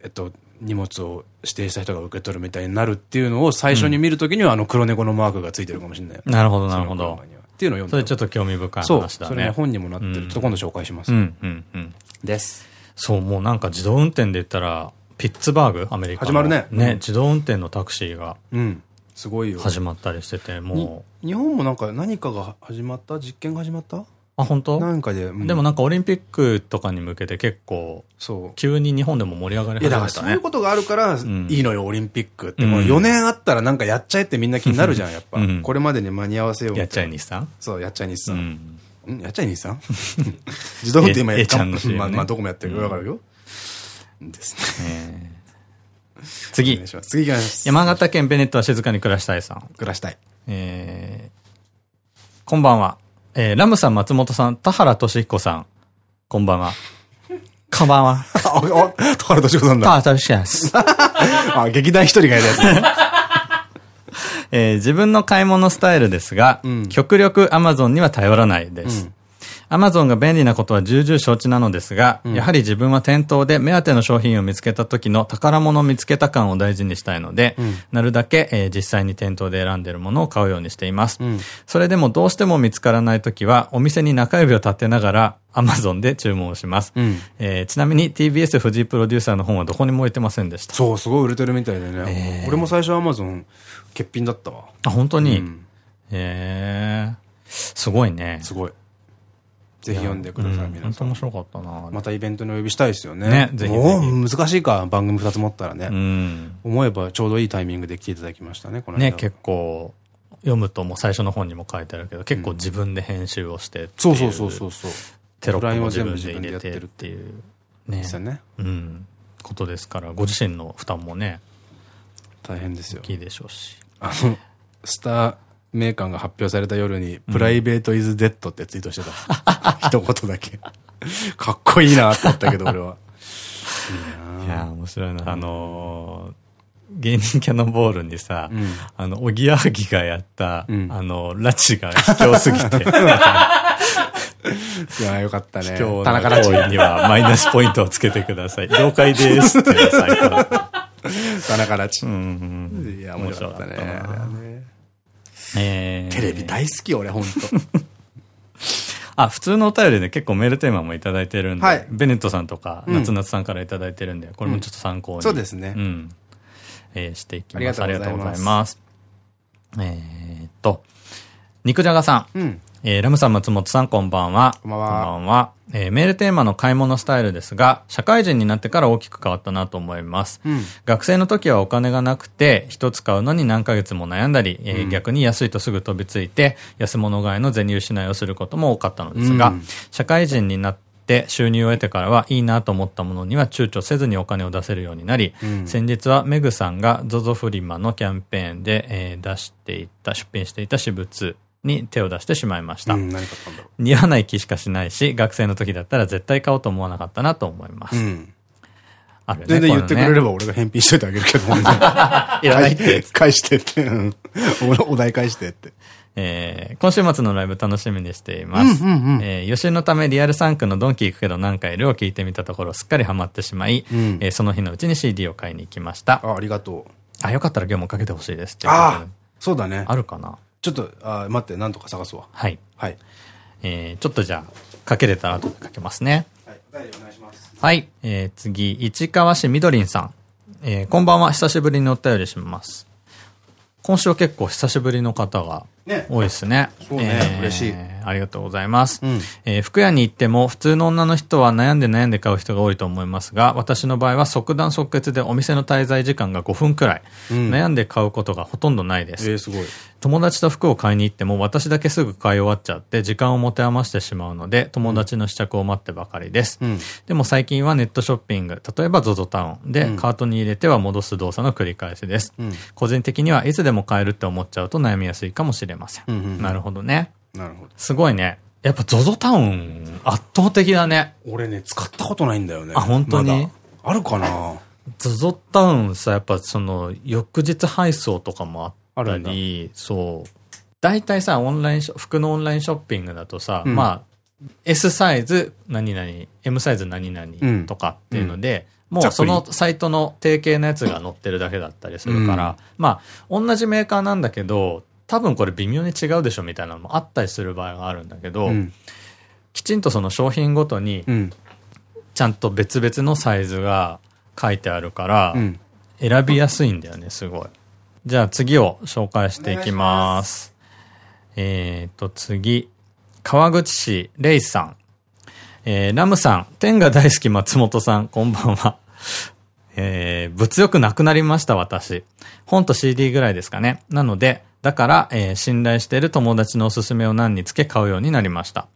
えっと、荷物を指定した人が受け取るみたいになるっていうのを最初に見るときにはあの黒猫のマークがついてるかもしれない。なるほど、なるほどっていうのを読んでそれちょっと興味深いそう。話だそれね、ね。本にもなってる。うんちょっと今度紹介します。うんうんうん。です。そう、もうなんか自動運転で言ったら、ピッツバーグ、アメリカの。始まるねね、うん自動運転のタクシーがうん。すごいよ。始まったりしてて、もう、日本もなんか何かが始まった？実験が始まった？あ、本当？なんかで。うんでもなんかオリンピックとかに向けて結構、そう。急に日本でも盛り上がりいや、始めたねだからそういう。ことがあるから、んいいのよ、オリンピックって。うんもう4年あったらなんかやっちゃえってみんな気になるじゃん、やっぱうん。これまでに間に合わせよう。やっちゃい日産そう、やっちゃい日う産。ん。んやっちゃい日産 自動運転今や A ちゃんの CM ね まあ、まあ、どこもやってるからわかるよ。ですね。次。次行きます。山形県ベネットは静かに暮らしたいさん。暮らしたい。えー、こんばんは。えー、ラムさん、松本さん、田原俊彦さん。こんばんは。こんばんは。あ、あ、田原俊子さんだ。田原俊彦です。あ、劇団一人がやるやつね。えー自分の買い物スタイルですが、うん極力 Amazon には頼らないです。うん Amazon が便利なことは重々承知なのですが、んやはり自分は店頭で目当ての商品を見つけた時の宝物を見つけた感を大事にしたいので、うんなるだけ、えー実際に店頭で選んでいるものを買うようにしています。うんそれでもどうしても見つからない時は、お店に中指を立てながら Amazon で注文をします。うんえーちなみに TBS 藤井プロデューサーの本はどこにも置いてませんでした。そう、すごい売れてるみたいでね。えー俺も最初アマゾン欠品だったわ。あ、本当に、うんへえすごいね。すごい。ぜひ読んでください、うん皆さん本当面。白かったな。またイベントにお呼びしたいですよね。ねぜひ難しいか、番組二つ持ったらね。うん。思えばちょうどいいタイミングで来ていただきましたね、この間ね、結構、読むともう最初の本にも書いてあるけど、結構自分で編集をしてそうそうそうそうそう。テロップも自分で入れてるってていう、ねですよね。うん、ことですから、ご自身の負担もね、大変ですよ大。きいでしょうし。あの、スターメーカーが発表された夜に、プライベートイズデッドってツイートしてた。一言だけ。かっこいいなって思ったけど、俺は。いやー、面白いな。あのー芸人キャノンボールにさ、うんあの、おぎやはぎがやった、うんあの、拉致が卑怯すぎて、いや、よかったね。卑怯田中らち。な行為にはマイナスポイントをつけてください。了解ですっていうサイトだった。田中らちう。んうんいや、面白かったね。えーテレビ大好き、俺、ほんと。あ、普通のお便りで結構メールテーマもいただいてるんで、はいベネットさんとか、うん夏夏さんからいただいてるんで、これもちょっと参考に。そうですねうん。えーしていきます。あありがとうございますりがとうございます。えーっと、肉じゃがさん。うん。えー、ラムさん、松本さん、こんばんは。こんばんは。こんばんは。えー、メールテーマの買い物スタイルですが、社会人になってから大きく変わったなと思います。うん、学生の時はお金がなくて、一つ買うのに何ヶ月も悩んだり、えー、逆に安いとすぐ飛びついて、安物買いの銭失いをすることも多かったのですが、うん、社会人になってって収入を得てからはいいなと思ったものには躊躇せずにお金を出せるようになり、うん、先日はメグさんが ZOZO フリマのキャンペーンで、えー、出していた、出品していた私物に手を出してしまいました。うん、似合わない気しかしないし、学生の時だったら絶対買おうと思わなかったなと思います。うんあるね。全然言ってくれれば俺が返品しといてあげるけど、いらないって。返してって。お題返してって。えー、今週末のライブ楽しみにしています。予習のためリアル3区のドンキ行くけど何回いるを聞いてみたところすっかりハマってしまい、うん、えー、その日のうちに CD を買いに行きました。あ、ありがとう。あ、よかったら今日もかけてほしいですってああ、そうだね。あるかな？ちょっと、あ待って、なんとか探すわ。はい。はい。えー、ちょっとじゃあ、かけれたら後でかけますね。はい、お願いします。はい。えー、次、市川市みどりんさん。えー、こんばんは。久しぶりにお便りします。今週は結構久しぶりの方が多いですね。そうね、嬉しい。ありがとうございます。うん、えー、服屋に行っても普通の女の人は悩んで悩んで買う人が多いと思いますが、私の場合は即断即決でお店の滞在時間が5分くらい、うん、悩んで買うことがほとんどないです。えー、すごい。友達と服を買いに行っても私だけすぐ買い終わっちゃって時間を持て余してしまうので友達の試着を待ってばかりです。うん、でも最近はネットショッピング、例えば ZOZO タウンでカートに入れては戻す動作の繰り返しです。うん、個人的にはいつでも買えるって思っちゃうと悩みやすいかもしれません。なるほどね。なるほど。すごいね。やっぱ ZOZO タウン圧倒的だね。俺ね、使ったことないんだよね。あ、本当に、あるかな ?ZOZO タウンさ、やっぱその、翌日配送とかもあったり、そう。大体さ、オンライン服のオンラインショッピングだとさ、うん、まあ、S サイズ何々、M サイズ何々とかっていうので、うん、もうそのサイトの定型のやつが載ってるだけだったりするから、うん、まあ、同じメーカーなんだけど、多分これ微妙に違うでしょみたいなのもあったりする場合があるんだけど、きちんとその商品ごとに、ちゃんと別々のサイズが書いてあるから、選びやすいんだよね、すごい。じゃあ次を紹介していきます。えっと、次。川口市、レイさん。えー、ラムさん、天が大好き松本さん、こんばんは。えー、物欲なくなりました、私。本と CD ぐらいですかね。なので、だから、えー、信頼している友達のおすすめを何につけ買うようになりました。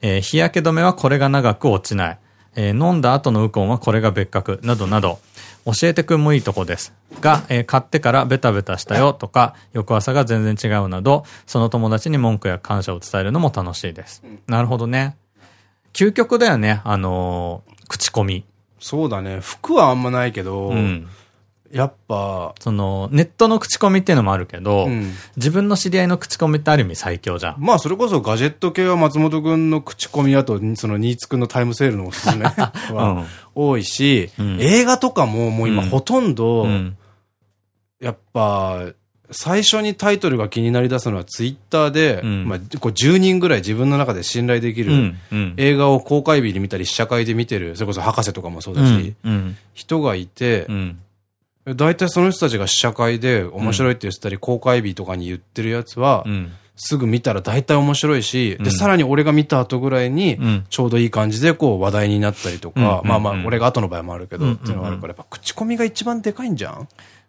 えー、日焼け止めはこれが長く落ちない。えー、飲んだ後のウコンはこれが別格。などなど。教えてくんもいいとこです。が、えー、買ってからベタベタしたよとか、翌朝が全然違うなど、その友達に文句や感謝を伝えるのも楽しいです。うん、なるほどね。究極だよね、あのー、口コミ。そうだね。服はあんまないけど、うん、やっぱ、その、ネットの口コミっていうのもあるけど、うん、自分の知り合いの口コミってある意味最強じゃん。まあ、それこそガジェット系は松本くんの口コミだと、そのニーツくんのタイムセールのおすすめ は多いし、うん、映画とかももう今ほとんど、やっぱ、最初にタイトルが気になりだすのはツイッターで、うん、まあ、こう10人ぐらい自分の中で信頼できる映画を公開日に見たり試写会で見てる、それこそ博士とかもそうだし、人がいて、大体その人たちが試写会で面白いって言ってたり、うん、公開日とかに言ってるやつは、うん、すぐ見たら大体面白いし、で、さらに俺が見た後ぐらいに、ちょうどいい感じでこう話題になったりとか、まあまあ、俺が後の場合もあるけど、っていうのがあるから、やっぱ口コミが一番でかいんじゃん？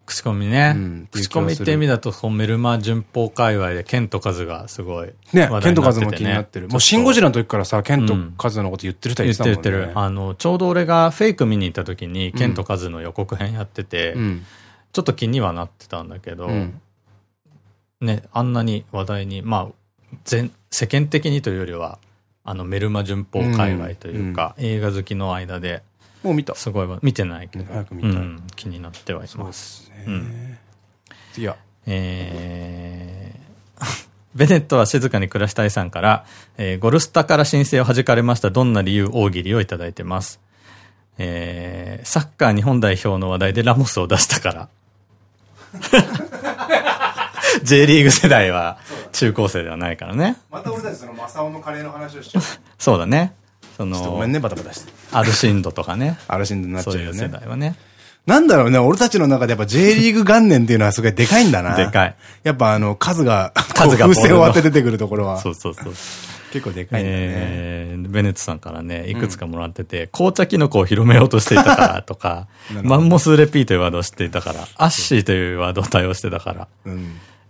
口コミね。うん、口コミって意味だと、メルマ順法界隈で、ケントカズがすごい、ね。ね、ケントカズも気になってる。もうシンゴジラの時からさ、ケントカズのこと言ってる人言ってたもんね。言ってるあの、ちょうど俺がフェイク見に行った時に、ケントカズの予告編やってて、うんちょっと気にはなってたんだけど、うん、ね、あんなに話題に、まあ、全、世間的にというよりは、あの、メルマ順法界隈というか、うん、映画好きの間で、もう見たすごい、見てないけど、早く見たい、うん、気になってはいます。そうですね。次は。えー、ベネットは静かに暮らしたいさんから、えー、ゴルスタから申請を弾かれましたどんな理由大喜利をいただいてます？えー、サッカー日本代表の話題でラモスを出したから。J リーグ世代は中高生ではないからね。また俺たちそのマサオのカレーの話をしちゃう。そうだね。その、ごめんね、バタバタして。アルシンドとかね。アルシンドになっちゃうよね。そういう世代はね。なんだろうね、俺たちの中でやっぱ J リーグ元年っていうのはすごいでかいんだな。でかい。やっぱあの、数が、数が風船を当て出てくるところは。そうそうそう。結構でかいんだね。えー、ベネットさんからね、いくつかもらってて、紅茶キノコを広めようとしていたからとか、マンモスレピーというワードを知っていたから、アッシーというワードを対応してたから、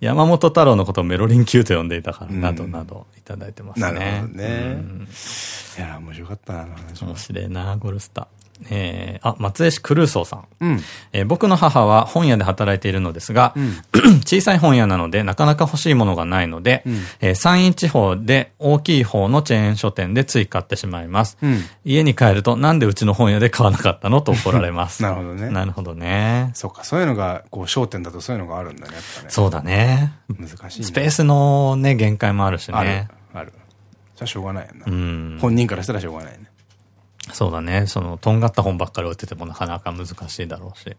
山本太郎のことをメロリン Q と呼んでいたから、などなどいただいてますね。なるほどね。いや、面白かったな、面白いな、ゴルスター。えー、あ、松江市クルーソーさん。うん、えー、僕の母は本屋で働いているのですが、うん、小さい本屋なのでなかなか欲しいものがないので、うん、えー、山陰地方で大きい方のチェーン書店でつい買ってしまいます。うん、家に帰るとなんでうちの本屋で買わなかったのと怒られます。なるほどね。なるほどね。そうか、そういうのが、こう、商店だとそういうのがあるんだね、やっぱね。そうだね。難しい、ね、スペースのね、限界もあるしね。ある。ある。じゃあしょうがないよな。うん、本人からしたらしょうがないね。そうだね。その、とんがった本ばっかり売っててもなかなか難しいだろうし。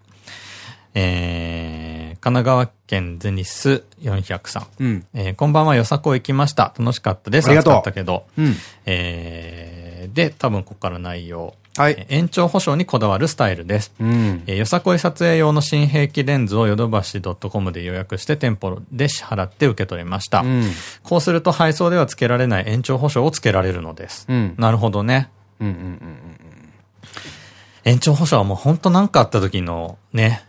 えー、神奈川県ゼニス400さん。うん、えー、こんばんは、よさこ行きました。楽しかったです。ありがとう。ったけど。うん、えー、で、多分ここから内容。はい。延長保証にこだわるスタイルです。うん。えー、よさこい撮影用の新兵器レンズをヨドバシ .com で予約して店舗で支払って受け取りました。うん、こうすると配送では付けられない延長保証を付けられるのです。うん。なるほどね。延長保証はもう本当何かあった時のね、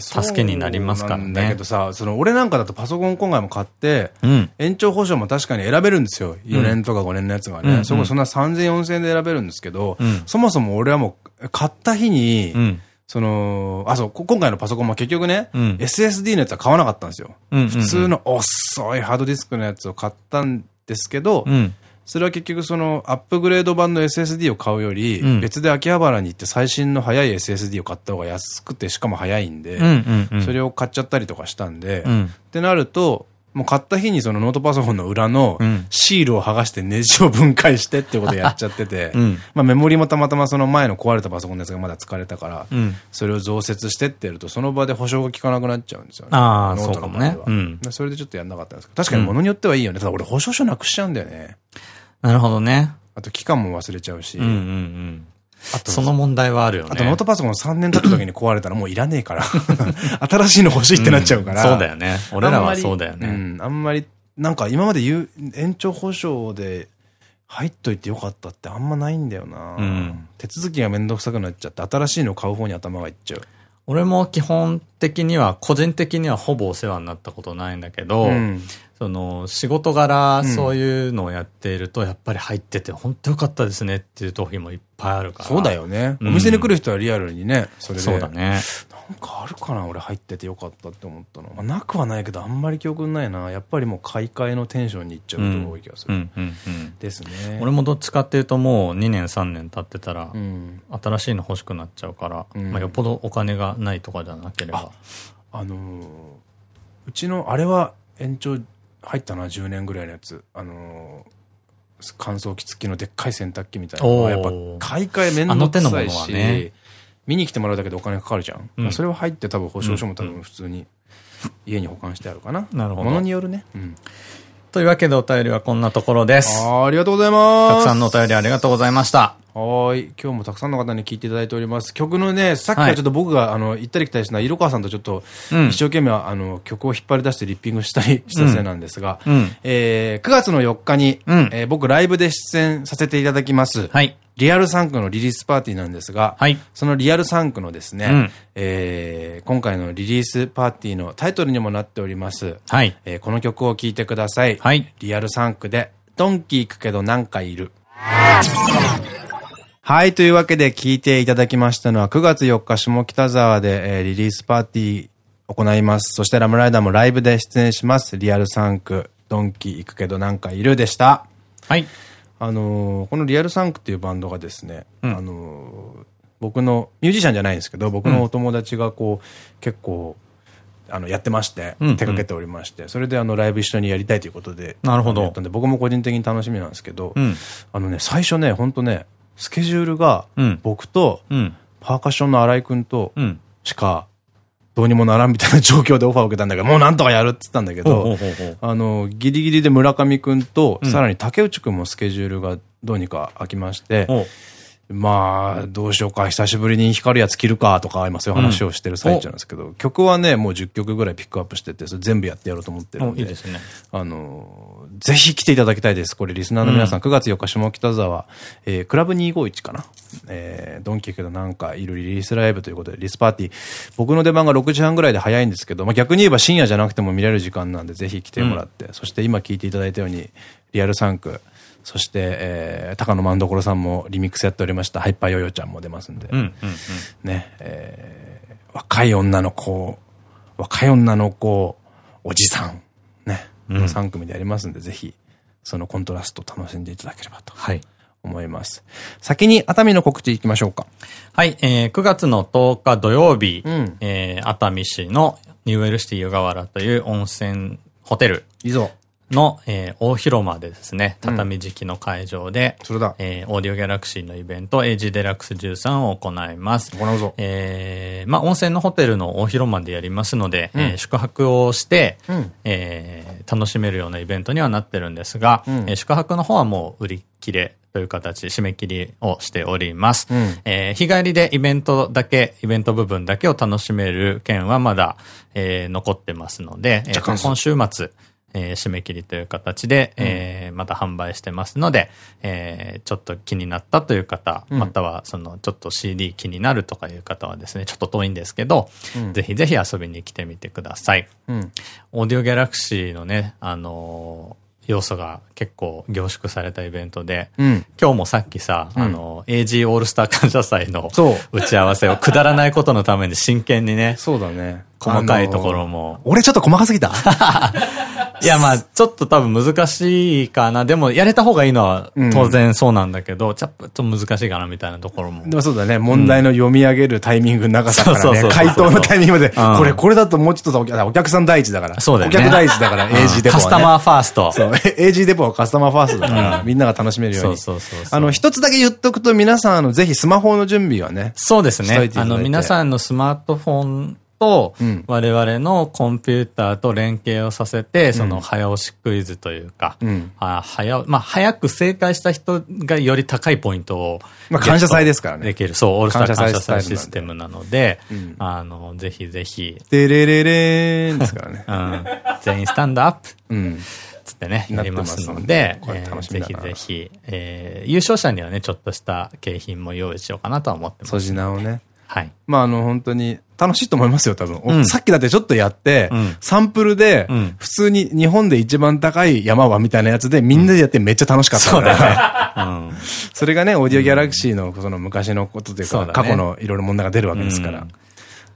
助けになりますからね。だけどさ、その俺なんかだとパソコン今回も買って、うん、延長保証も確かに選べるんですよ。4年とか5年のやつがね。そこそんな3000、4000円で選べるんですけど、うん、そもそも俺はもう買った日に、うん、その、あ、そう、今回のパソコンも結局ね、SSD のやつは買わなかったんですよ。普通の遅いハードディスクのやつを買ったんですけど、それは結局そのアップグレード版の SSD を買うより、別で秋葉原に行って最新の速い SSD を買った方が安くてしかも速いんで、それを買っちゃったりとかしたんで、ってなると、もう買った日にそのノートパソコンの裏のシールを剥がしてネジを分解してってことやっちゃってて、まあメモリもたまたまその前の壊れたパソコンのやつがまだ使われたから、それを増設してってやるとその場で保証が効かなくなっちゃうんですよね。ああ、そうかもね。それでちょっとやんなかったんですけど、確かに物によってはいいよね。ただ俺保証書なくしちゃうんだよね。なるほどね。あと期間も忘れちゃうし。うんうんうん。あと、その問題はあるよね。あとノートパソコン3年経った時に壊れたらもういらねえから。新しいの欲しいってなっちゃうから。そうだよね。俺らはそうだよね。うん、あんまり、なんか今まで言う、延長保証で入っといてよかったってあんまないんだよな。うん、手続きがめんどくさくなっちゃって、新しいの買う方に頭がいっちゃう。俺も基本的には、個人的にはほぼお世話になったことないんだけど、うん、その、仕事柄、そういうのをやっていると、やっぱり入ってて、本当よかったですねっていう時もいっぱいあるから。そうだよね。お店に来る人はリアルにね、それで。そうだね。なんかあるかな俺入っててよかったって思ったの。まあ、なくはないけど、あんまり記憶ないな。やっぱりもう買い替えのテンションにいっちゃうことが多い気がする。ですね。俺もどっちかっていうともう2年3年経ってたら、新しいの欲しくなっちゃうから、まあよっぽどお金がないとかじゃなければ。あのー、うちの、あれは延長入ったな、10年ぐらいのやつ。あのー、乾燥機付きのでっかい洗濯機みたいなのは、やっぱ買い替えめんどくさいし、ね、見に来てもらうだけでお金かかるじゃん。うん、それは入って多分保証書も多分普通に家に保管してあるかな。なるほど。ものによるね。うんというわけでお便りはこんなところです。ありがとうございます。たくさんのお便りありがとうございました。はい。今日もたくさんの方に聞いていただいております。曲のね、さっきからちょっと僕が、あの、行ったり来たりした色川さんとちょっと、一生懸命、あの、曲を引っ張り出してリッピングしたりしたせいなんですが、え9月の4日に、え僕ライブで出演させていただきます。はい。リアルサンクのリリースパーティーなんですが、はい、そのリアルサンクのですね、うん、えー、今回のリリースパーティーのタイトルにもなっております、はい、えー、この曲を聴いてください。はい、リアルサンクで、ドンキ行くけどなんかいる。はい、というわけで聴いていただきましたのは9月4日下北沢で、えー、リリースパーティー行います。そしてラムライダーもライブで出演します。リアルサンク、ドンキ行くけどなんかいるでした。はい。あのー、このリアルサンクっていうバンドがですね、うん、あのー、僕の、ミュージシャンじゃないんですけど、僕のお友達がこう、結構、あの、やってまして、手掛けておりまして、それであの、ライブ一緒にやりたいということで、なるほど。やったんで、僕も個人的に楽しみなんですけど、うん、あのね、最初ね、本当ね、スケジュールが、僕と、パーカッションの新井くん。と、しか、どうにもならんみたいな状況でオファーを受けたんだけど、もうなんとかやるって言ったんだけど、あの、ギリギリで村上くん。と、さらに竹内くんもスケジュールがどうにか空きまして、まあ、どうしようか、久しぶりに光るやつ着るかとか、今そういう話をしてる最中なんですけど、うん、曲はね、もう10曲ぐらいピックアップしてて、それ全部やってやろうと思ってるんで。いいですね。あの、ぜひ来ていただきたいです。これ、リスナーの皆さん、うん、9月4日、下北沢、えー、クラブ251かな。えー、ドンキーけどなんかいるリリースライブということで、リスパーティー。僕の出番が6時半ぐらいで早いんですけど、まあ逆に言えば深夜じゃなくても見れる時間なんで、ぜひ来てもらって、うん、そして今聞いていただいたように、リアルサンク、そして、えー、高野万所さんもリミックスやっておりました、ハイパーヨーヨーちゃんも出ますんで、ね、えー、若い女の子、若い女の子、おじさん、ね、うん、3組でやりますんで、ぜひ、そのコントラスト楽しんでいただければと。はい。思います。先に熱海の告知いきましょうか。はい、えー、9月の10日土曜日、うん、えー、熱海市のニューエルシティ湯河原という温泉ホテル。いいぞ。の、えー、大広間でですね、畳敷きの会場で、うん、それだ。えー、オーディオギャラクシーのイベント、AG デラックス13を行います。行うぞ。えー、まあ、温泉のホテルの大広間でやりますので、うん、えー、宿泊をして、うん、えー、楽しめるようなイベントにはなってるんですが、うん、えー、宿泊の方はもう売り切れという形、締め切りをしております。うん、えー、日帰りでイベントだけ、イベント部分だけを楽しめる券はまだ、えー、残ってますので、えー、今週末、えー、締め切りという形で、うん、えー、また販売してますので、えー、ちょっと気になったという方、うん、またはそのちょっと CD 気になるとかいう方はですね、ちょっと遠いんですけど、うん、ぜひぜひ遊びに来てみてください。うん、オーディオギャラクシーのね、あのー要素が結構凝縮されたイベントで、うん、今日もさっきさ、うん、あの、AG オールスター感謝祭の 打ち合わせをくだらないことのために真剣にね、そうだね。細かいところも。俺ちょっと細かすぎた？いや、まあ、ちょっと多分難しいかな。でも、やれた方がいいのは当然そうなんだけど、ちょっと難しいかなみたいなところも。でもそうだね。問題の読み上げるタイミングの長さからね。回答のタイミングで、これ、これだともうちょっとさ、お客さん第一だから。そうだよね。お客第一だから、AG デポは。カスタマーファースト。そう。AG デポはカスタマーファーストだから、みんなが楽しめるように。そうそうそう。あの、一つだけ言っとくと、皆さん、あの、ぜひスマホの準備はね。そうですね。あの、皆さんのスマートフォンと、我々のコンピューターと連携をさせて、その早押しクイズというか、うん、あ早、まあ、早く正解した人がより高いポイントを、まあ、感謝祭ですからね。できる。そう、オールスター感謝祭システムなので、うん、あの、ぜひぜひ。でれれれーんですからね。うん。全員スタンドアップ。うん。つってね、やりますので、ぜひぜひ、えー、優勝者にはね、ちょっとした景品も用意しようかなとは思ってます、品をね。はい。まあ、あの、本当に、楽しいと思いますよ、多分。うん、さっきだってちょっとやって、うん、サンプルで、普通に日本で一番高い山はみたいなやつで、みんなでやってめっちゃ楽しかったから。そうだね。それがね、オーディオギャラクシーのその昔のことというか、過去のいろいろ問題が出るわけですから。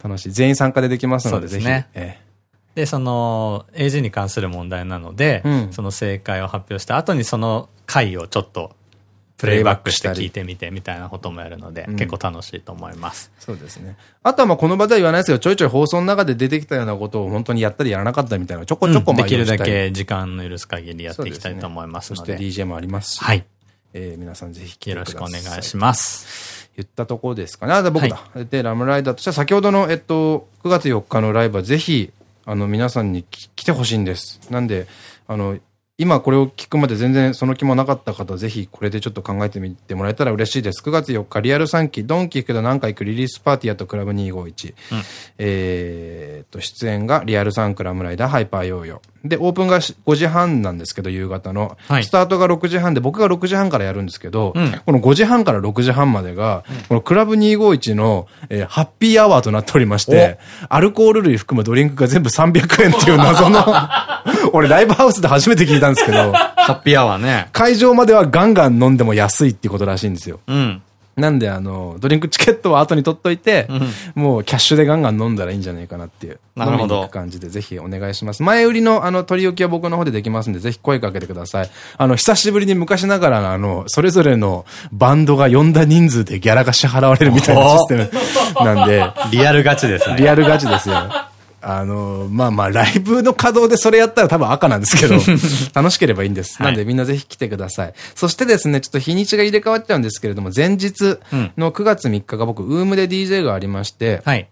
楽しい。全員参加でできますので、ぜひ。で、その、AG に関する問題なので、その正解を発表した後にその回をちょっとプレイバックして聞いてみてみたいなこともやるので、結構楽しいと思います。そうですね。あとはまあこの場では言わないですけど、ちょいちょい放送の中で出てきたようなことを本当にやったりやらなかったみたいなちょこちょこできるだけ時間の許す限りやっていきたいと思いますので。そして DJ もありますし。はい。えー、皆さんぜひ来てください。よろしくお願いします。言ったところですかね。あ、僕だ。はい、で、ラムライダーとしては先ほどの、えっと、9月4日のライブはぜひ、あの、皆さんに来てほしいんです。なんで、あの、今これを聞くまで全然その気もなかった方、ぜひこれでちょっと考えてみてもらえたら嬉しいです。9月4日、リアル3期、ドンキ行くけど何回行くリリースパーティーやとクラブ251。うん、えっと、出演がリアル3区、RAM RIDER、ハイパーヨーヨー。で、オープンが5時半なんですけど、夕方の。はい、スタートが6時半で、僕が6時半からやるんですけど、うん、この5時半から6時半までが、うん、このクラブ251の、えー、ハッピーアワーとなっておりまして、アルコール類含むドリンクが全部300円っていう謎の 俺ライブハウスで初めて聞いたんですけど、ハッピーアワーね。開場まではガンガン飲んでも安いっていうことらしいんですよ。うん。なんで、あの、ドリンクチケットは後に取っといて、うん、もうキャッシュでガンガン飲んだらいいんじゃないかなっていう。なるほど。感じで、ぜひお願いします。前売りの、あの、取り置きは僕の方でできますんで、ぜひ声かけてください。あの、久しぶりに昔ながらの、あの、それぞれのバンドが呼んだ人数でギャラが支払われるみたいなシステムなんで。リアルガチですね。リアルガチですよ。あの、まあまあ、ライブの稼働でそれやったら多分赤なんですけど、楽しければいいんです。なんでみんなぜひ来てください。そしてですね、ちょっと日にちが入れ替わっちゃうんですけれども、前日の9月3日が僕、ウームで DJ がありまして、はい。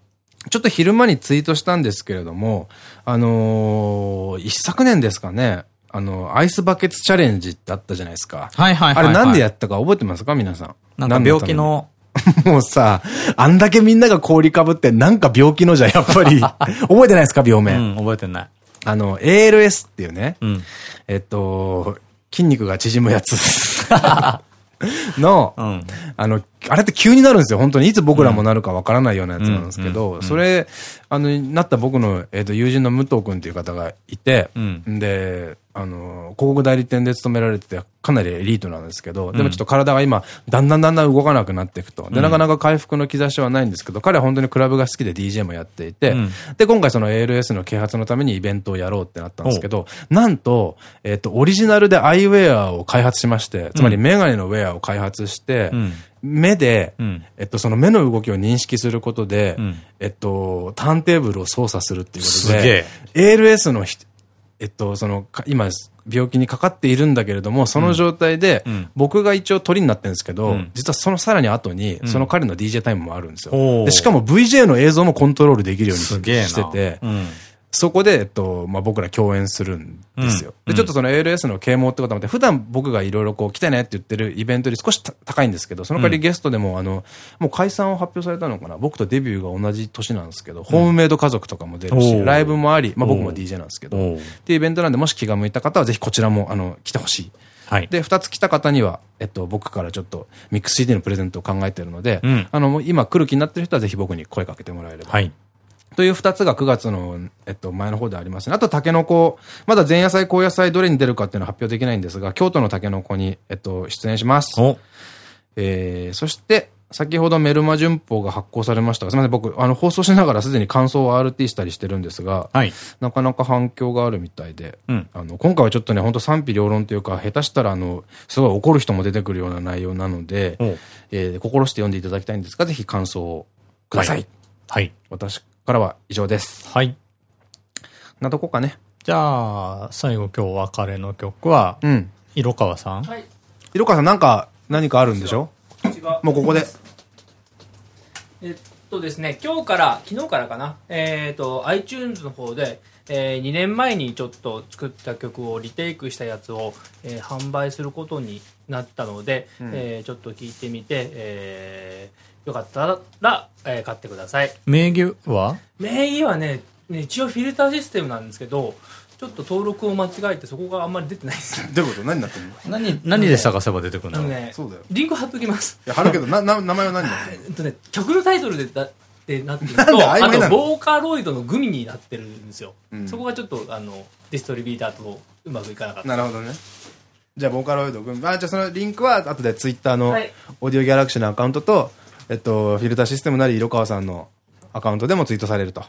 ちょっと昼間にツイートしたんですけれども、あのー、一昨年ですかね、あの、アイスバケツチャレンジってあったじゃないですか。はいはいはい、あれなんでやったか覚えてますか？皆さん。なんか病気の。もうさ、あんだけみんなが氷かぶってなんか病気のじゃやっぱり。覚えてないですか病名。うん、覚えてない。あの、ALS っていうね。うん、えっと、筋肉が縮むやつ。の、うん、あの、あれって急になるんですよ。本当に。いつ僕らもなるかわからないようなやつなんですけど、それ、あの、なった僕の、えっ、ー、と、友人の武藤君っていう方がいて、うん、で、あの、広告代理店で勤められてて、かなりエリートなんですけど、でもちょっと体が今、だんだんだんだん動かなくなっていくと。で、なかなか回復の兆しはないんですけど、彼は本当にクラブが好きで DJ もやっていて、うん、で、今回その ALS の啓発のためにイベントをやろうってなったんですけど、なんと、えっ、と、オリジナルでアイウェアを開発しまして、つまりメガネのウェアを開発して、うん。目で、うん、えっと、その目の動きを認識することで、うん、えっと、ターンテーブルを操作するっていうことで、ALS のえっと、その、今、病気にかかっているんだけれども、その状態で、僕が一応鳥になってるんですけど、実はそのさらに後に、その彼の DJ タイムもあるんですよ。でしかも VJ の映像もコントロールできるようにしてて、そこで、えっと、まあ、僕ら共演するんですよ。うん、で、ちょっとその ALS の啓蒙ってこともあって、普段僕がいろいろこう来てねって言ってるイベントより少し高いんですけど、その代わりゲストでも、あの、もう解散を発表されたのかな僕とデビューが同じ年なんですけど、ホームメイド家族とかも出るし、ライブもあり、まあ僕も DJ なんですけど、っていうイベントなんで、もし気が向いた方はぜひこちらも、あの、来てほしい。はい、で、二つ来た方には、えっと、僕からちょっとミックス CD のプレゼントを考えてるので、うん、あの、今来る気になってる人はぜひ僕に声かけてもらえれば。はいという二つが9月の、えっと、前の方でありますね。あと、タケノコ。まだ前夜祭、後夜祭どれに出るかっていうのは発表できないんですが、京都のタケノコに、えっと、出演します。えー、そして、先ほどメルマ旬報が発行されましたが、すみません、僕、あの、放送しながらすでに感想を RT したりしてるんですが、はい、なかなか反響があるみたいで、うん、あの、今回はちょっとね、本当賛否両論というか、下手したら、あの、すごい怒る人も出てくるような内容なので、えー、心して読んでいただきたいんですが、ぜひ感想をください。はい。はい、私からは以上です。はい。なとこかね。じゃあ、最後今日お別れの曲は、うん。色川さん？はい。色川さんなんか、何かあるんでしょ？もうここで。えっとですね、今日から、昨日からかな、えっ、と、iTunes の方で、えー、2年前にちょっと作った曲をリテイクしたやつを、えー、販売することになったので、うん、えー、ちょっと聞いてみて、えー、よかったら、えー、買ってください。名義は？名義はね一応フィルターシステムなんですけどちょっと登録を間違えてそこがあんまり出てないです。どういうこと？何になってるの？何何で探せば出てくるのねそうだよ。リンク貼っときます。いや貼るけどな な名前は何だえっとね曲のタイトルでだってなってると あとボーカロイドのグミになってるんですよ、うん、そこがちょっとあのディストリビューターとうまくいかなかった。なるほどね。じゃあボーカロイドグミ。あじゃあそのリンクは後でツイッターのオーディオギャラクシーのアカウントと、えっと、フィルターシステムなり色川さんのアカウントでもツイートされると。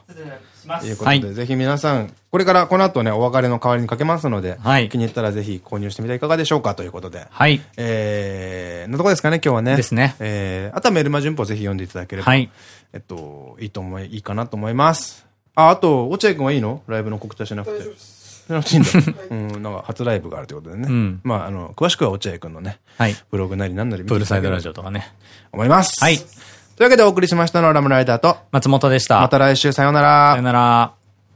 いうことで、はい、ぜひ皆さん、これからこの後ね、お別れの代わりにかけますので、はい、気に入ったらぜひ購入してみてはいかがでしょうかということで。はい。えー、のとこですかね、今日はね。ですね。えー、あとはメルマ順法ぜひ読んでいただければ、はい。えっと、いいと思い、いいかなと思います。あ、あと、落合君はいいの？ライブの告知はしなくて。しなくていいんだ。うん、なんか初ライブがあるということでね。うん、まあ、あの、詳しくは落合君のね、はい。ブログなりなんなり見てプールサイドラジオとかね。思います。はい。というわけでお送りしましたのはラムライダーと松本でした。また来週さようなら。さようなら。